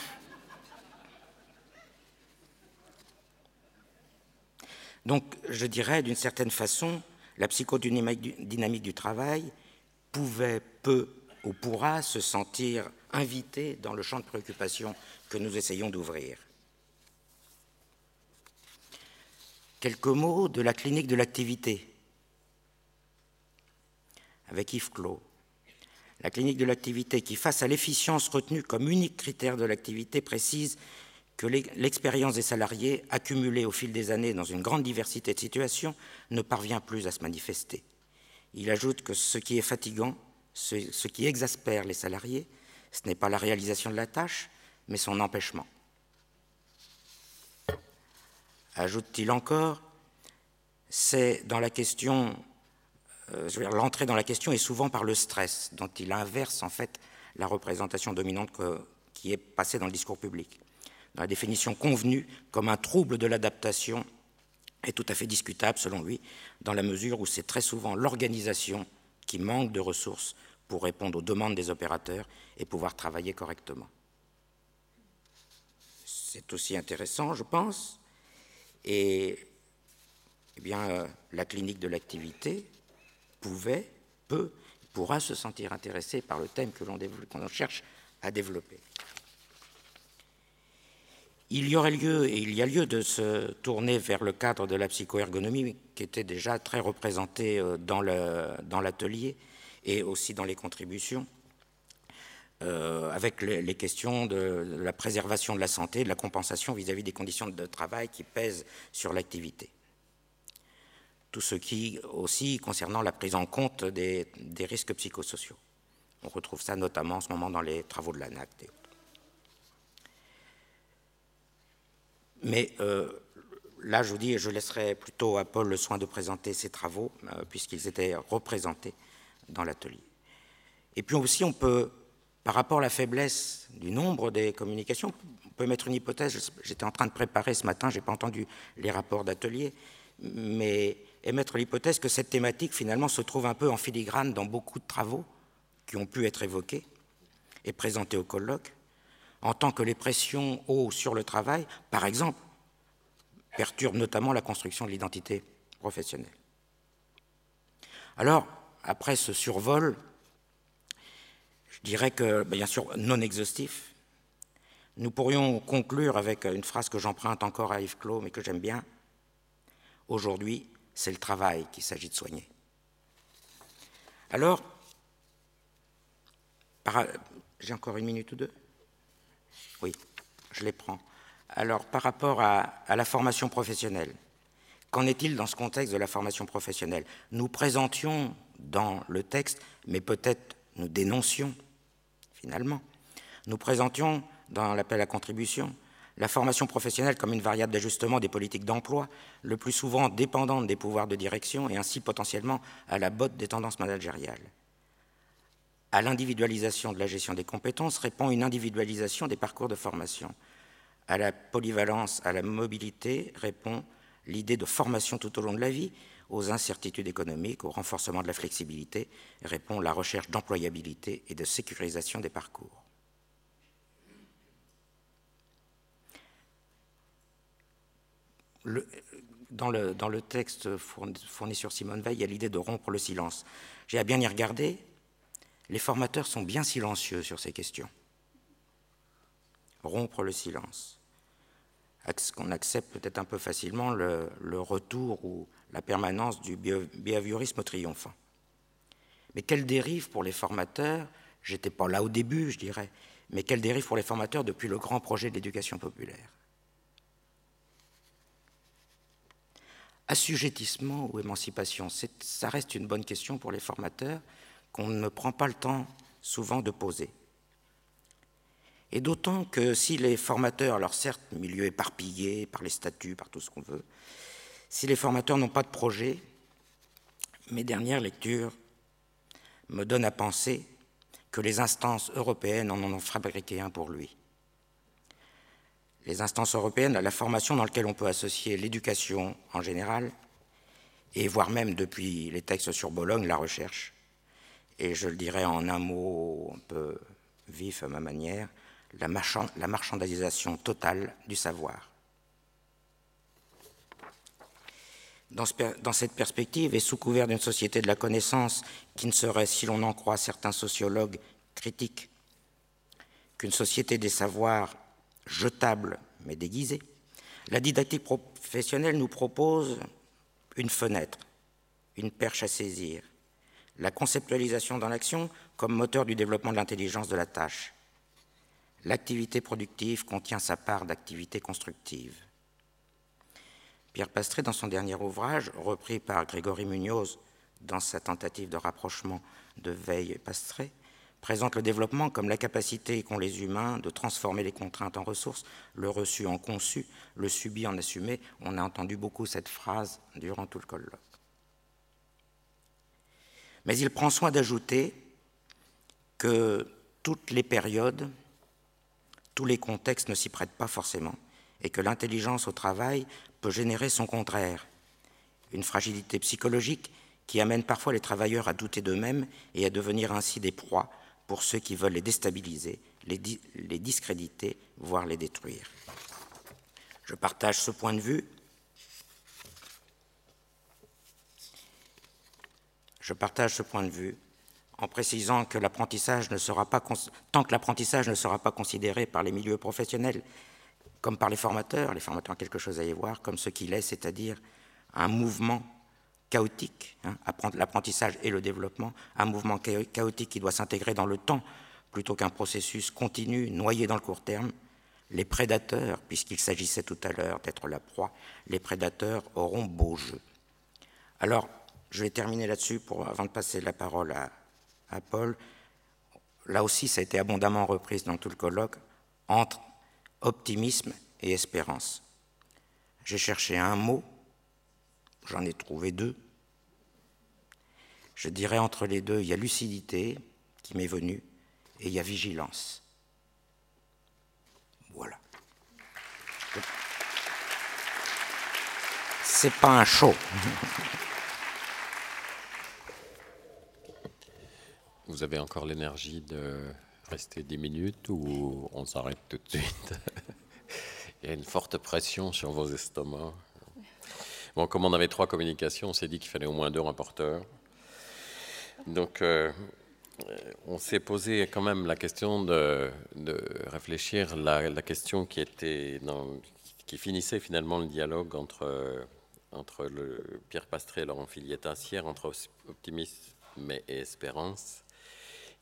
donc je dirais d'une certaine façon, la psychodynamique du travail pouvait, peut ou pourra se sentir invitée dans le champ de préoccupation que nous essayons d'ouvrir. Quelques mots de la clinique de l'activité avec Yves Clos. La clinique de l'activité qui, face à l'efficience retenue comme unique critère de l'activité, précise que l'expérience des salariés, accumulée au fil des années dans une grande diversité de situations, ne parvient plus à se manifester. Il ajoute que ce qui est fatigant, ce qui exaspère les salariés, ce n'est pas la réalisation de la tâche, mais son empêchement. Ajoute-t-il encore, c'est dans la question, euh, l'entrée dans la question est souvent par le stress, dont il inverse en fait la représentation dominante qui est passée dans le discours public. Dans la définition convenue comme un trouble de l'adaptation est tout à fait discutable selon lui, dans la mesure où c'est très souvent l'organisation qui manque de ressources pour répondre aux demandes des opérateurs et pouvoir travailler correctement. C'est aussi intéressant, je pense. Et eh euh, la clinique de l'activité pouvait, peut, pourra se sentir intéressée par le thème que l'on cherche à développer. Il y aurait lieu, et il y a lieu de se tourner vers le cadre de la psychoergonomie qui était déjà très représenté euh, dans l'atelier et aussi dans les contributions. Euh, avec les, questions de, la préservation de la santé, de la compensation vis-à-vis des conditions de travail qui pèsent sur l'activité. Tout ce qui aussi concernant la prise en compte des, risques psychosociaux. On retrouve ça notamment en ce moment dans les travaux de l'ANACT. Mais euh, là, je vous dis, je laisserai plutôt à Paul le soin de présenter ses travaux, euh, puisqu'ils étaient représentés dans l'atelier. Et puis aussi, on peut par rapport à la faiblesse du nombre des communications, on peut mettre une hypothèse. J'étais en train de préparer ce matin, je n'ai pas entendu les rapports d'atelier, mais émettre l'hypothèse que cette thématique finalement se trouve un peu en filigrane dans beaucoup de travaux qui ont pu être évoquées et présentées au colloque, en tant que les pressions haut sur le travail, par exemple, perturbent notamment la construction de l'identité professionnelle. Alors, après ce survol, je dirais que, bien sûr, non exhaustif, nous pourrions conclure avec une phrase que j'emprunte encore à Yves Clos, mais que j'aime bien. Aujourd'hui, c'est le travail qu'il s'agit de soigner. Alors, j'ai encore une minute ou deux? Oui, je les prends. Alors, par rapport à, à la formation professionnelle, qu'en est-il dans ce contexte de la formation professionnelle? Nous présentions dans le texte, mais peut-être nous dénoncions finalement, nous présentions dans l'appel à contribution la formation professionnelle comme une variable d'ajustement des politiques d'emploi, le plus souvent dépendante des pouvoirs de direction et ainsi potentiellement à la botte des tendances managériales. À l'individualisation de la gestion des compétences répond une individualisation des parcours de formation. À la polyvalence, à la mobilité répond l'idée de formation tout au long de la vie. Aux incertitudes économiques, au renforcement de la flexibilité répond la recherche d'employabilité et de sécurisation des parcours. dans, le, dans, le, texte fourni, sur Simone Veil, il y a l'idée de rompre le silence. J'ai à bien y regarder, les formateurs sont bien silencieux sur ces questions. Rompre le silence. Qu'on accepte peut-être un peu facilement le, retour ou la permanence du behaviorisme triomphant. Mais quelle dérive pour les formateurs J'étais pas là au début, je dirais, mais quelle dérive pour les formateurs depuis le grand projet de l'éducation populaire? Assujettissement ou émancipation Ça reste une bonne question pour les formateurs qu'on ne prend pas le temps souvent de poser. Et d'autant que si les formateurs, alors certes, milieu éparpillé par les statuts, par tout ce qu'on veut, si les formateurs n'ont pas de projet, mes dernières lectures me donnent à penser que les instances européennes en ont fabriqué un pour lui les instances européennes la formation dans laquelle on peut associer l'éducation en général, et voire même depuis les textes sur Bologne, la recherche. Et je le dirais en un mot un peu vif à ma manière, la, marchandisation totale du savoir. Dans, dans, cette perspective, et sous couvert d'une société de la connaissance qui ne serait, si l'on en croit certains sociologues critiques, qu'une société des savoirs jetable mais déguisé, la didactique professionnelle nous propose une fenêtre, une perche à saisir, la conceptualisation dans l'action comme moteur du développement de l'intelligence de la tâche. L'activité productive contient sa part d'activité constructive. Pierre Pastré, dans son dernier ouvrage, repris par Grégory Munoz dans sa tentative de rapprochement de Veille et Pastré, présente le développement comme la capacité qu'ont les humains de transformer les contraintes en ressources, le reçu en conçu, le subi en assumé. On a entendu beaucoup cette phrase durant tout le colloque. Mais il prend soin d'ajouter que toutes les périodes, tous les contextes ne s'y prêtent pas forcément, et que l'intelligence au travail peut générer son contraire, une fragilité psychologique qui amène parfois les travailleurs à douter d'eux-mêmes et à devenir ainsi des proies pour ceux qui veulent les déstabiliser, les, discréditer, voire les détruire. Je partage ce point de vue. Je partage ce point de vue en précisant que l'apprentissage ne sera pas tant que l'apprentissage ne sera pas considéré par les milieux professionnels comme par les formateurs, les formateurs ont quelque chose à y voir, comme ce qu'il est, c'est-à-dire un mouvement chaotique, hein, l'apprentissage et le développement, un mouvement chaotique qui doit s'intégrer dans le temps plutôt qu'un processus continu, noyé dans le court terme. Les prédateurs, puisqu'il s'agissait tout à l'heure d'être la proie, les prédateurs auront beau jeu. Alors, je vais terminer là-dessus avant de passer la parole à, à Paul. Là aussi, ça a été abondamment repris dans tout le colloque, entre optimisme et espérance. J'ai cherché un mot J'en ai trouvé deux. Je dirais entre les deux, il y a lucidité qui m'est venue et il y a vigilance. Voilà. C'est pas un show. Vous avez encore l'énergie de rester 10 minutes ou on s'arrête tout de suite? Il y a une forte pression sur vos estomacs. Bon, comme on avait trois communications, on s'est dit qu'il fallait au moins deux rapporteurs. Donc, euh, on s'est posé quand même la question de, réfléchir la, la, question qui était qui finissait finalement le dialogue entre entre le Pierre Pastré et Laurent Filiet-Assière, entre optimisme et espérance.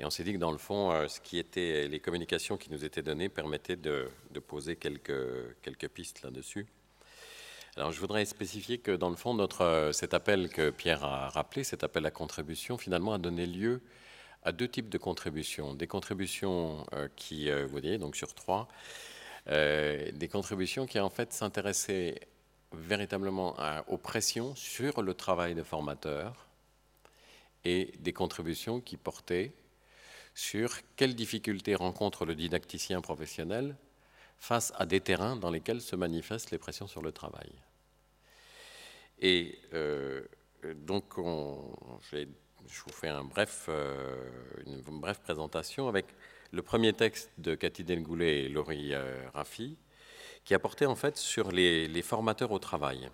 Et on s'est dit que dans le fond, euh, ce qui était les communications qui nous étaient données permettaient de, poser quelques, quelques pistes là-dessus. Alors je voudrais spécifier que dans le fond, notre, euh, cet appel que Pierre a rappelé, cet appel à contribution, finalement a donné lieu à deux types de contributions. Des contributions euh, qui, vous voyez, donc sur trois, des contributions qui en fait s'intéressaient véritablement aux pressions sur le travail de formateur et des contributions qui portaient sur quelles difficultés rencontre le didacticien professionnel face à des terrains dans lesquels se manifestent les pressions sur le travail. Et euh, donc, je, vous fais bref, euh, une brève présentation avec le premier texte de Cathy Delgoulet et Laurie euh, Raffi, qui a porté en fait sur les, formateurs au travail.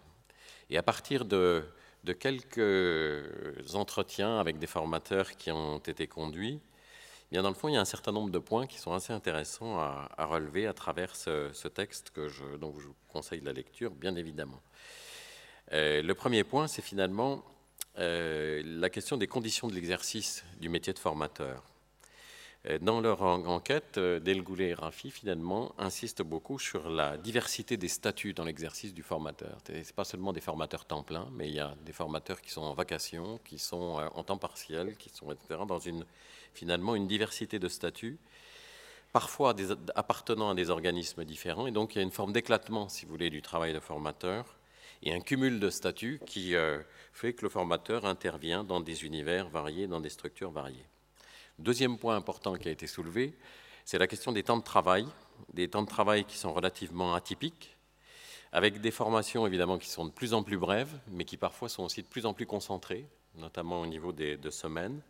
Et à partir de, quelques entretiens avec des formateurs qui ont été conduits, bien dans le fond, il y a un certain nombre de points qui sont assez intéressants à, relever à travers ce, texte que je, dont je vous conseille la lecture, bien évidemment. Euh, le premier point, c'est finalement euh, la question des conditions de l'exercice du métier de formateur. Euh, dans leur enquête, euh, Delgoulet et Rafi, finalement, insistent beaucoup sur la diversité des statuts dans l'exercice du formateur. Ce n'est pas seulement des formateurs temps plein, mais il y a des formateurs qui sont en vacation, qui sont en temps partiel, qui sont, etc., dans une, finalement une diversité de statuts, parfois appartenant à des organismes différents. Et donc, il y a une forme d'éclatement, si vous voulez, du travail de formateur et un cumul de statuts qui fait que le formateur intervient dans des univers variés, dans des structures variées. Deuxième point important qui a été soulevé, c'est la question des temps de travail, des temps de travail qui sont relativement atypiques, avec des formations évidemment qui sont de plus en plus brèves, mais qui parfois sont aussi de plus en plus concentrées, notamment au niveau des de semaines,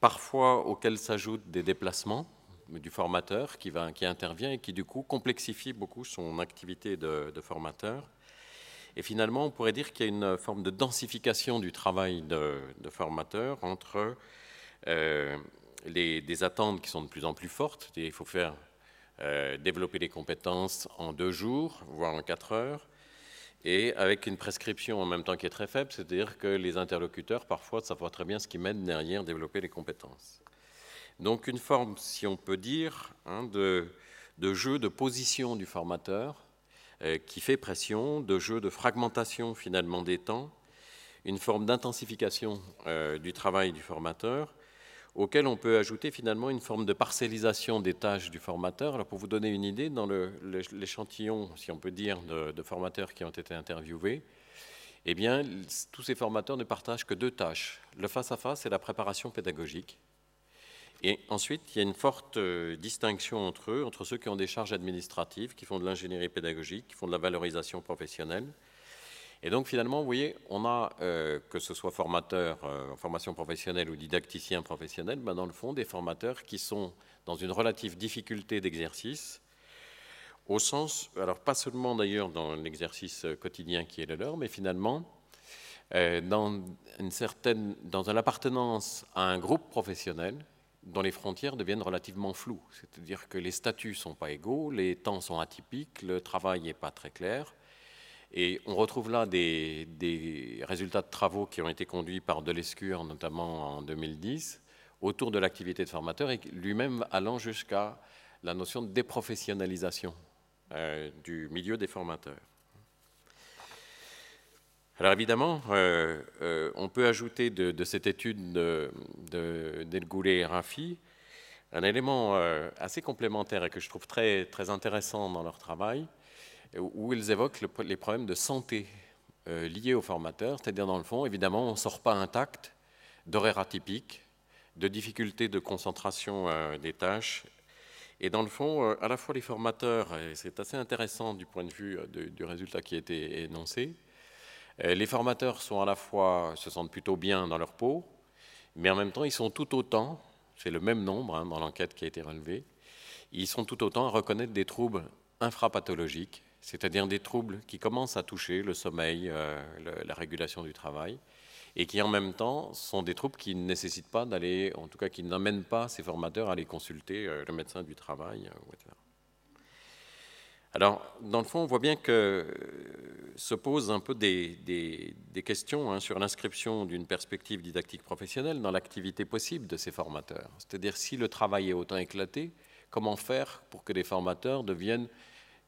parfois auxquelles s'ajoutent des déplacements du formateur qui intervient et qui du coup complexifie beaucoup son activité de, formateur. Et finalement, on pourrait dire qu'il y a une forme de densification du travail de, formateur entre euh, des attentes qui sont de plus en plus fortes. Il faut faire euh, développer les compétences en deux jours, voire en quatre heures, et avec une prescription en même temps qui est très faible, c'est-à-dire que les interlocuteurs, parfois, savent très bien ce qui mène derrière développer les compétences. Donc une forme, si on peut dire, hein, de, jeu de position du formateur euh, qui fait pression, de jeu de fragmentation finalement des temps, une forme d'intensification euh, du travail du formateur, auquel on peut ajouter finalement une forme de parcellisation des tâches du formateur. Alors pour vous donner une idée, dans l'échantillon, si on peut dire, de, formateurs qui ont été interviewés, eh bien, tous ces formateurs ne partagent que deux tâches. Le face-à-face et la préparation pédagogique. Et ensuite, il y a une forte euh, distinction entre eux, entre ceux qui ont des charges administratives, qui font de l'ingénierie pédagogique, qui font de la valorisation professionnelle, et donc finalement, vous voyez, on a, euh, que ce soit formateur euh, formation professionnelle ou didacticien professionnel, ben dans le fond, des formateurs qui sont dans une relative difficulté d'exercice, au sens, alors pas seulement d'ailleurs dans l'exercice quotidien qui est le leur, mais finalement euh, dans une certaine, dans une appartenance à un groupe professionnel dont les frontières deviennent relativement floues. C'est-à-dire que les statuts ne sont pas égaux, les temps sont atypiques, le travail n'est pas très clair. Et on retrouve là des, résultats de travaux qui ont été conduits par Delescure, notamment en 2010, autour de l'activité de formateur, et lui-même allant jusqu'à la notion de déprofessionnalisation euh, du milieu des formateurs. Alors évidemment, euh, euh, on peut ajouter de, cette étude de, de et Rafi un élément assez complémentaire et que je trouve très, très intéressant dans leur travail, où ils évoquent les problèmes de santé euh, liés aux formateurs, c'est-à-dire dans le fond, évidemment, on ne sort pas intact d'horaires atypiques, de difficultés de concentration euh, des tâches. Et dans le fond, euh, à la fois les formateurs, et c'est assez intéressant du point de vue du résultat qui a été énoncé, les formateurs sont à la fois, se sentent plutôt bien dans leur peau, mais en même temps, ils sont tout autant c'est le même nombre hein, dans l'enquête qui a été relevée, ils sont tout autant à reconnaître des troubles infrapathologiques, c'est-à-dire des troubles qui commencent à toucher le sommeil, euh, la régulation du travail, et qui en même temps sont des troubles qui ne nécessitent pas d'aller, en tout cas qui n'amènent pas ces formateurs à aller consulter euh, le médecin du travail, etc. Alors, dans le fond, on voit bien que euh, se posent un peu des, questions hein, sur l'inscription d'une perspective didactique professionnelle dans l'activité possible de ces formateurs. C'est-à-dire, si le travail est autant éclaté, comment faire pour que les formateurs deviennent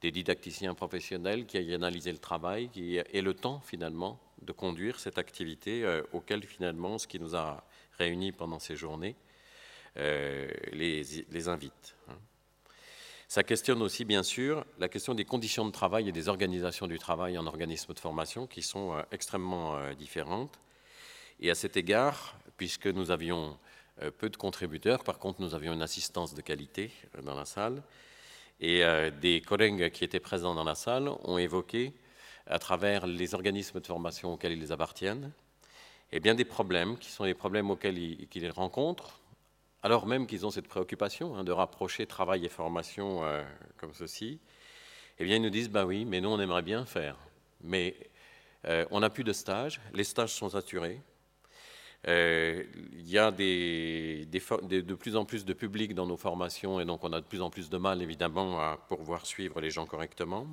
des didacticiens professionnels qui aillent analyser le travail, qui aient le temps finalement de conduire cette activité euh, auquel finalement ce qui nous a réunis pendant ces journées euh, les, invite. Hein. Ça questionne aussi, bien sûr, la question des conditions de travail et des organisations du travail en organismes de formation qui sont euh, extrêmement différentes. Et à cet égard, puisque nous avions peu de contributeurs, par contre, nous avions une assistance de qualité dans la salle, et des collègues qui étaient présents dans la salle ont évoqué, à travers les organismes de formation auxquels ils appartiennent, eh bien des problèmes qui sont les problèmes auxquels ils rencontrent, alors même qu'ils ont cette préoccupation hein, de rapprocher travail et formation euh, comme ceci, eh bien, ils nous disent, bah oui, mais nous, on aimerait bien faire. Mais euh, on n'a plus de stages, les stages sont saturés. Euh, il y a de plus en plus de public dans nos formations et donc on a de plus en plus de mal, évidemment, à pouvoir suivre les gens correctement.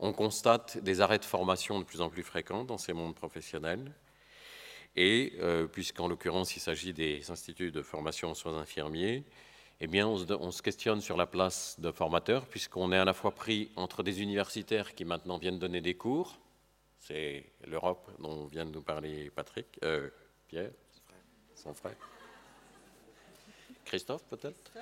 On constate des arrêts de formation de plus en plus fréquents dans ces mondes professionnels. Et euh, puisqu'en l'occurrence il s'agit des instituts de formation en soins infirmiers, eh bien on se, questionne sur la place de formateurs, puisqu'on est à la fois pris entre des universitaires qui maintenant viennent donner des cours, c'est l'Europe dont vient de nous parler Patrick, euh, Son frère, Christophe peut-être,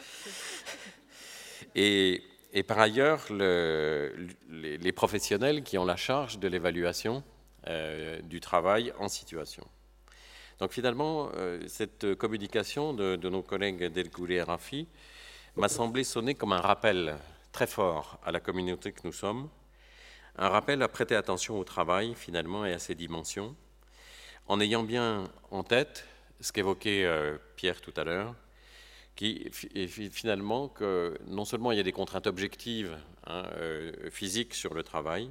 et, par ailleurs les, professionnels qui ont la charge de l'évaluation euh, du travail en situation. Donc finalement, euh, cette communication de, nos collègues Delcourt et Rafi m'a semblé sonner comme un rappel très fort à la communauté que nous sommes, un rappel à prêter attention au travail finalement et à ses dimensions, en ayant bien en tête ce qu'évoquait euh, Pierre tout à l'heure, qui finalement que non seulement il y a des contraintes objectives hein, euh, physiques sur le travail,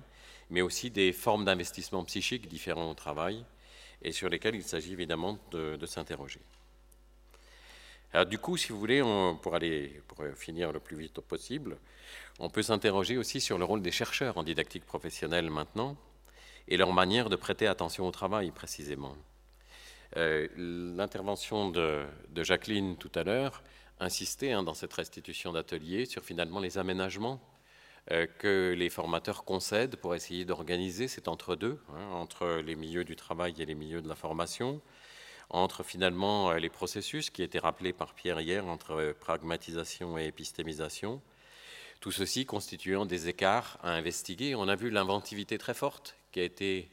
mais aussi des formes d'investissement psychique différents au travail, et sur lesquels il s'agit évidemment de, s'interroger. Alors du coup, si vous voulez, pour, aller, pour finir le plus vite possible, on peut s'interroger aussi sur le rôle des chercheurs en didactique professionnelle maintenant et leur manière de prêter attention au travail précisément. Euh, l'intervention de, Jacqueline tout à l'heure insistait hein, dans cette restitution d'atelier sur finalement les aménagements euh, que les formateurs concèdent pour essayer d'organiser cet entre-deux, hein, entre les milieux du travail et les milieux de la formation, entre finalement euh, les processus qui étaient rappelés par Pierre hier, entre pragmatisation et épistémisation, tout ceci constituant des écarts à investiguer. On a vu l'inventivité très forte qui a été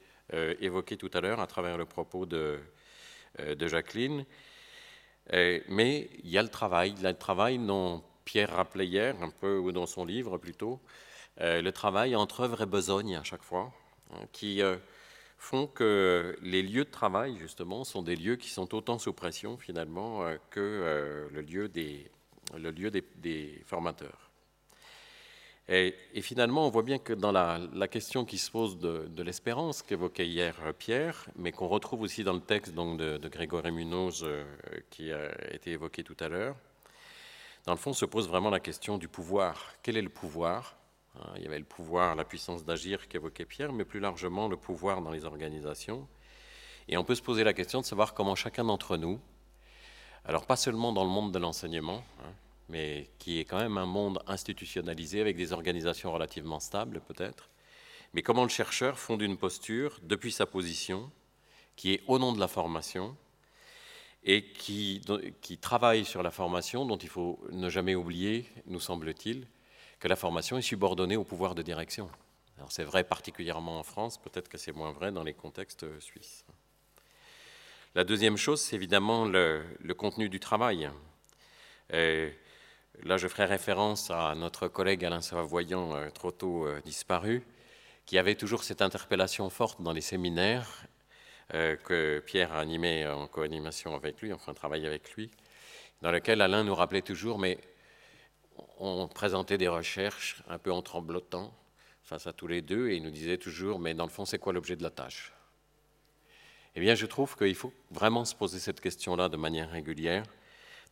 évoquée tout à l'heure à travers le propos de, de Jacqueline. mais il y a le travail. Le travail dont Pierre rappelait hier, un peu, ou dans son livre plutôt, euh, le travail entre œuvre et besogne à chaque fois, hein, qui euh, font que les lieux de travail, justement, sont des lieux qui sont autant sous pression, finalement, euh, que le lieu des, formateurs. Et, finalement, on voit bien que dans la, question qui se pose de, l'espérance qu'évoquait hier Pierre, mais qu'on retrouve aussi dans le texte donc, de, de Grégory Munoz qui a été évoqué tout à l'heure, dans le fond se pose vraiment la question du pouvoir. Quel est le pouvoir? Hein, il y avait le pouvoir, la puissance d'agir qu'évoquait Pierre, mais plus largement le pouvoir dans les organisations. Et on peut se poser la question de savoir comment chacun d'entre nous, alors pas seulement dans le monde de l'enseignement, hein, mais qui est quand même un monde institutionnalisé avec des organisations relativement stables peut-être, mais comment le chercheur fonde une posture depuis sa position qui est au nom de la formation et qui, travaille sur la formation dont il faut ne jamais oublier, nous semble-t-il, que la formation est subordonnée au pouvoir de direction. Alors c'est vrai particulièrement en France, peut-être que c'est moins vrai dans les contextes suisses. La deuxième chose, c'est évidemment le, contenu du travail. Là, je ferai référence à notre collègue Alain Savoyant, euh, trop tôt euh, disparu, qui avait toujours cette interpellation forte dans les séminaires euh, que Pierre a animé en co-animation avec lui, enfin travaillé avec lui, dans lequel Alain nous rappelait toujours, mais on présentait des recherches un peu en tremblotant face à tous les deux, et il nous disait toujours, mais dans le fond, c'est quoi l'objet de la tâche? Eh bien, je trouve qu'il faut vraiment se poser cette question-là de manière régulière,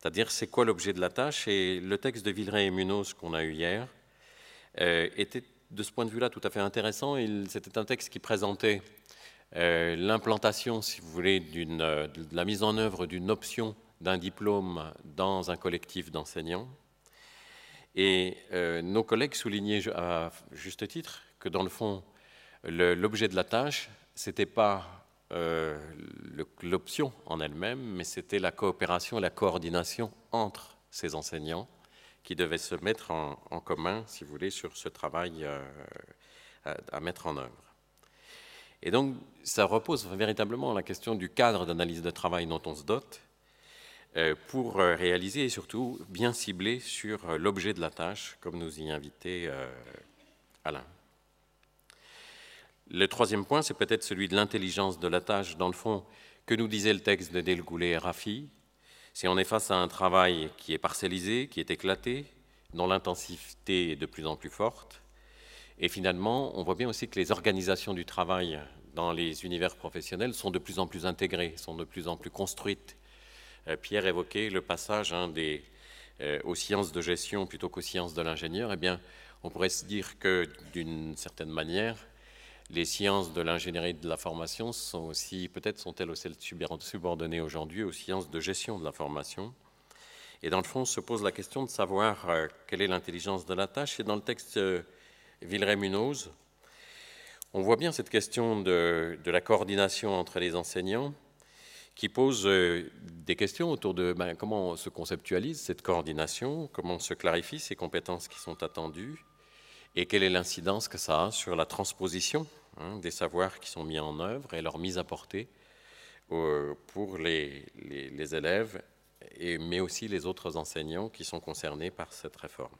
c'est-à-dire c'est quoi l'objet de la tâche? Et le texte de Villeray et Munoz qu'on a eu hier euh, était de ce point de vue-là tout à fait intéressant. C'était un texte qui présentait euh, l'implantation, si vous voulez, euh, de la mise en œuvre d'une option d'un diplôme dans un collectif d'enseignants. Et nos collègues soulignaient à juste titre que dans le fond, l'objet de la tâche, c'était pas l'option en elle-même, mais c'était la coopération, la coordination entre ces enseignants qui devaient se mettre en, commun, si vous voulez, sur ce travail à mettre en œuvre. Et donc, ça repose véritablement la question du cadre d'analyse de travail dont on se dote euh, pour euh, réaliser et surtout bien cibler sur euh, l'objet de la tâche, comme nous y invitait Alain. Le troisième point, c'est peut-être celui de l'intelligence de la tâche, dans le fond, que nous disait le texte de Delgoulet et Rafi. Si on est face à un travail qui est parcellisé, qui est éclaté, dont l'intensité est de plus en plus forte, et finalement, on voit bien aussi que les organisations du travail dans les univers professionnels sont de plus en plus intégrées, sont de plus en plus construites. Euh, Pierre évoquait le passage hein, des, euh, aux sciences de gestion plutôt qu'aux sciences de l'ingénieur. Eh bien, on pourrait se dire que d'une certaine manière, les sciences de l'ingénierie de la formation sont aussi, peut-être sont-elles aussi subordonnées aujourd'hui aux sciences de gestion de la formation. Et dans le fond, se pose la question de savoir euh, quelle est l'intelligence de la tâche. Et dans le texte Villeray-Munoz, on voit bien cette question de, la coordination entre les enseignants qui pose euh, des questions autour de ben, comment se conceptualise cette coordination, comment se clarifient ces compétences qui sont attendues et quelle est l'incidence que ça a sur la transposition hein, des savoirs qui sont mis en œuvre et leur mise à portée euh, pour les, élèves, mais aussi les autres enseignants qui sont concernés par cette réforme.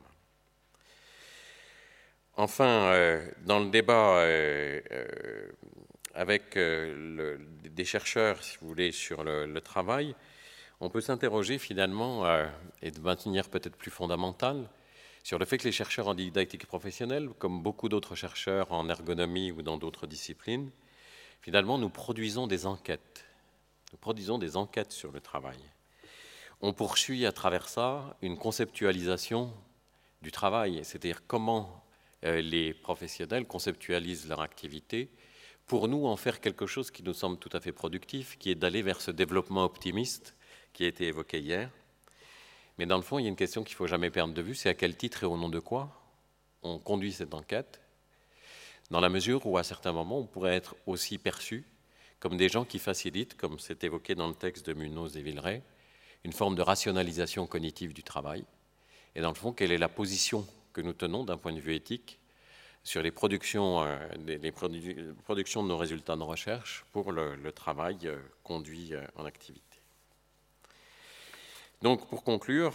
Enfin, euh, dans le débat euh, avec des chercheurs, si vous voulez, sur le, travail, on peut s'interroger finalement, et de manière peut-être plus fondamentale, sur le fait que les chercheurs en didactique professionnelle, comme beaucoup d'autres chercheurs en ergonomie ou dans d'autres disciplines, finalement, nous produisons des enquêtes. Nous produisons des enquêtes sur le travail. On poursuit à travers ça une conceptualisation du travail, c'est-à-dire comment euh, les professionnels conceptualisent leur activité pour nous en faire quelque chose qui nous semble tout à fait productif, qui est d'aller vers ce développement optimiste qui a été évoqué hier. Mais dans le fond, il y a une question qu'il ne faut jamais perdre de vue, c'est à quel titre et au nom de quoi on conduit cette enquête, dans la mesure où à certains moments, on pourrait être aussi perçu comme des gens qui facilitent, comme c'est évoqué dans le texte de Munoz et Villeray, une forme de rationalisation cognitive du travail. Et dans le fond, quelle est la position que nous tenons d'un point de vue éthique sur les productions, euh, de nos résultats de recherche pour le, travail euh, conduit euh, en activité. Donc, pour conclure,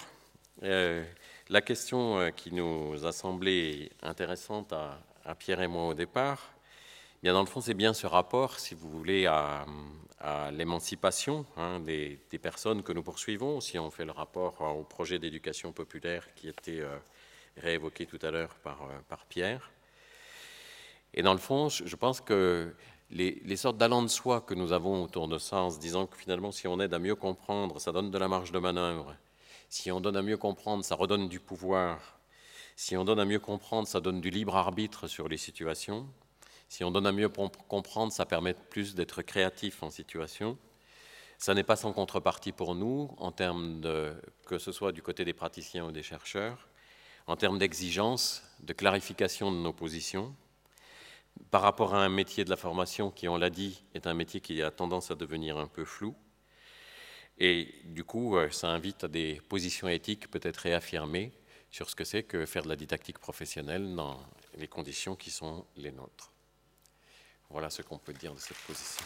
la question qui nous a semblé intéressante à, Pierre et moi au départ, eh bien dans le fond, c'est bien ce rapport, si vous voulez, à, l'émancipation hein, des, personnes que nous poursuivons, si on fait le rapport au projet d'éducation populaire qui était réévoqué tout à l'heure par, euh, par, Pierre. Et dans le fond, je pense que les, sortes d'allants de soi que nous avons autour de ça, en se disant que finalement, si on aide à mieux comprendre, ça donne de la marge de manœuvre. Si on donne à mieux comprendre, ça redonne du pouvoir. Si on donne à mieux comprendre, ça donne du libre arbitre sur les situations. Si on donne à mieux comprendre, ça permet plus d'être créatif en situation. Ça n'est pas sans contrepartie pour nous, en termes de, que ce soit du côté des praticiens ou des chercheurs en termes d'exigence, de clarification de nos positions, par rapport à un métier de la formation qui, on l'a dit, est un métier qui a tendance à devenir un peu flou. Et du coup, euh, ça invite à des positions éthiques peut-être réaffirmées sur ce que c'est que faire de la didactique professionnelle dans les conditions qui sont les nôtres. Voilà ce qu'on peut dire de cette position.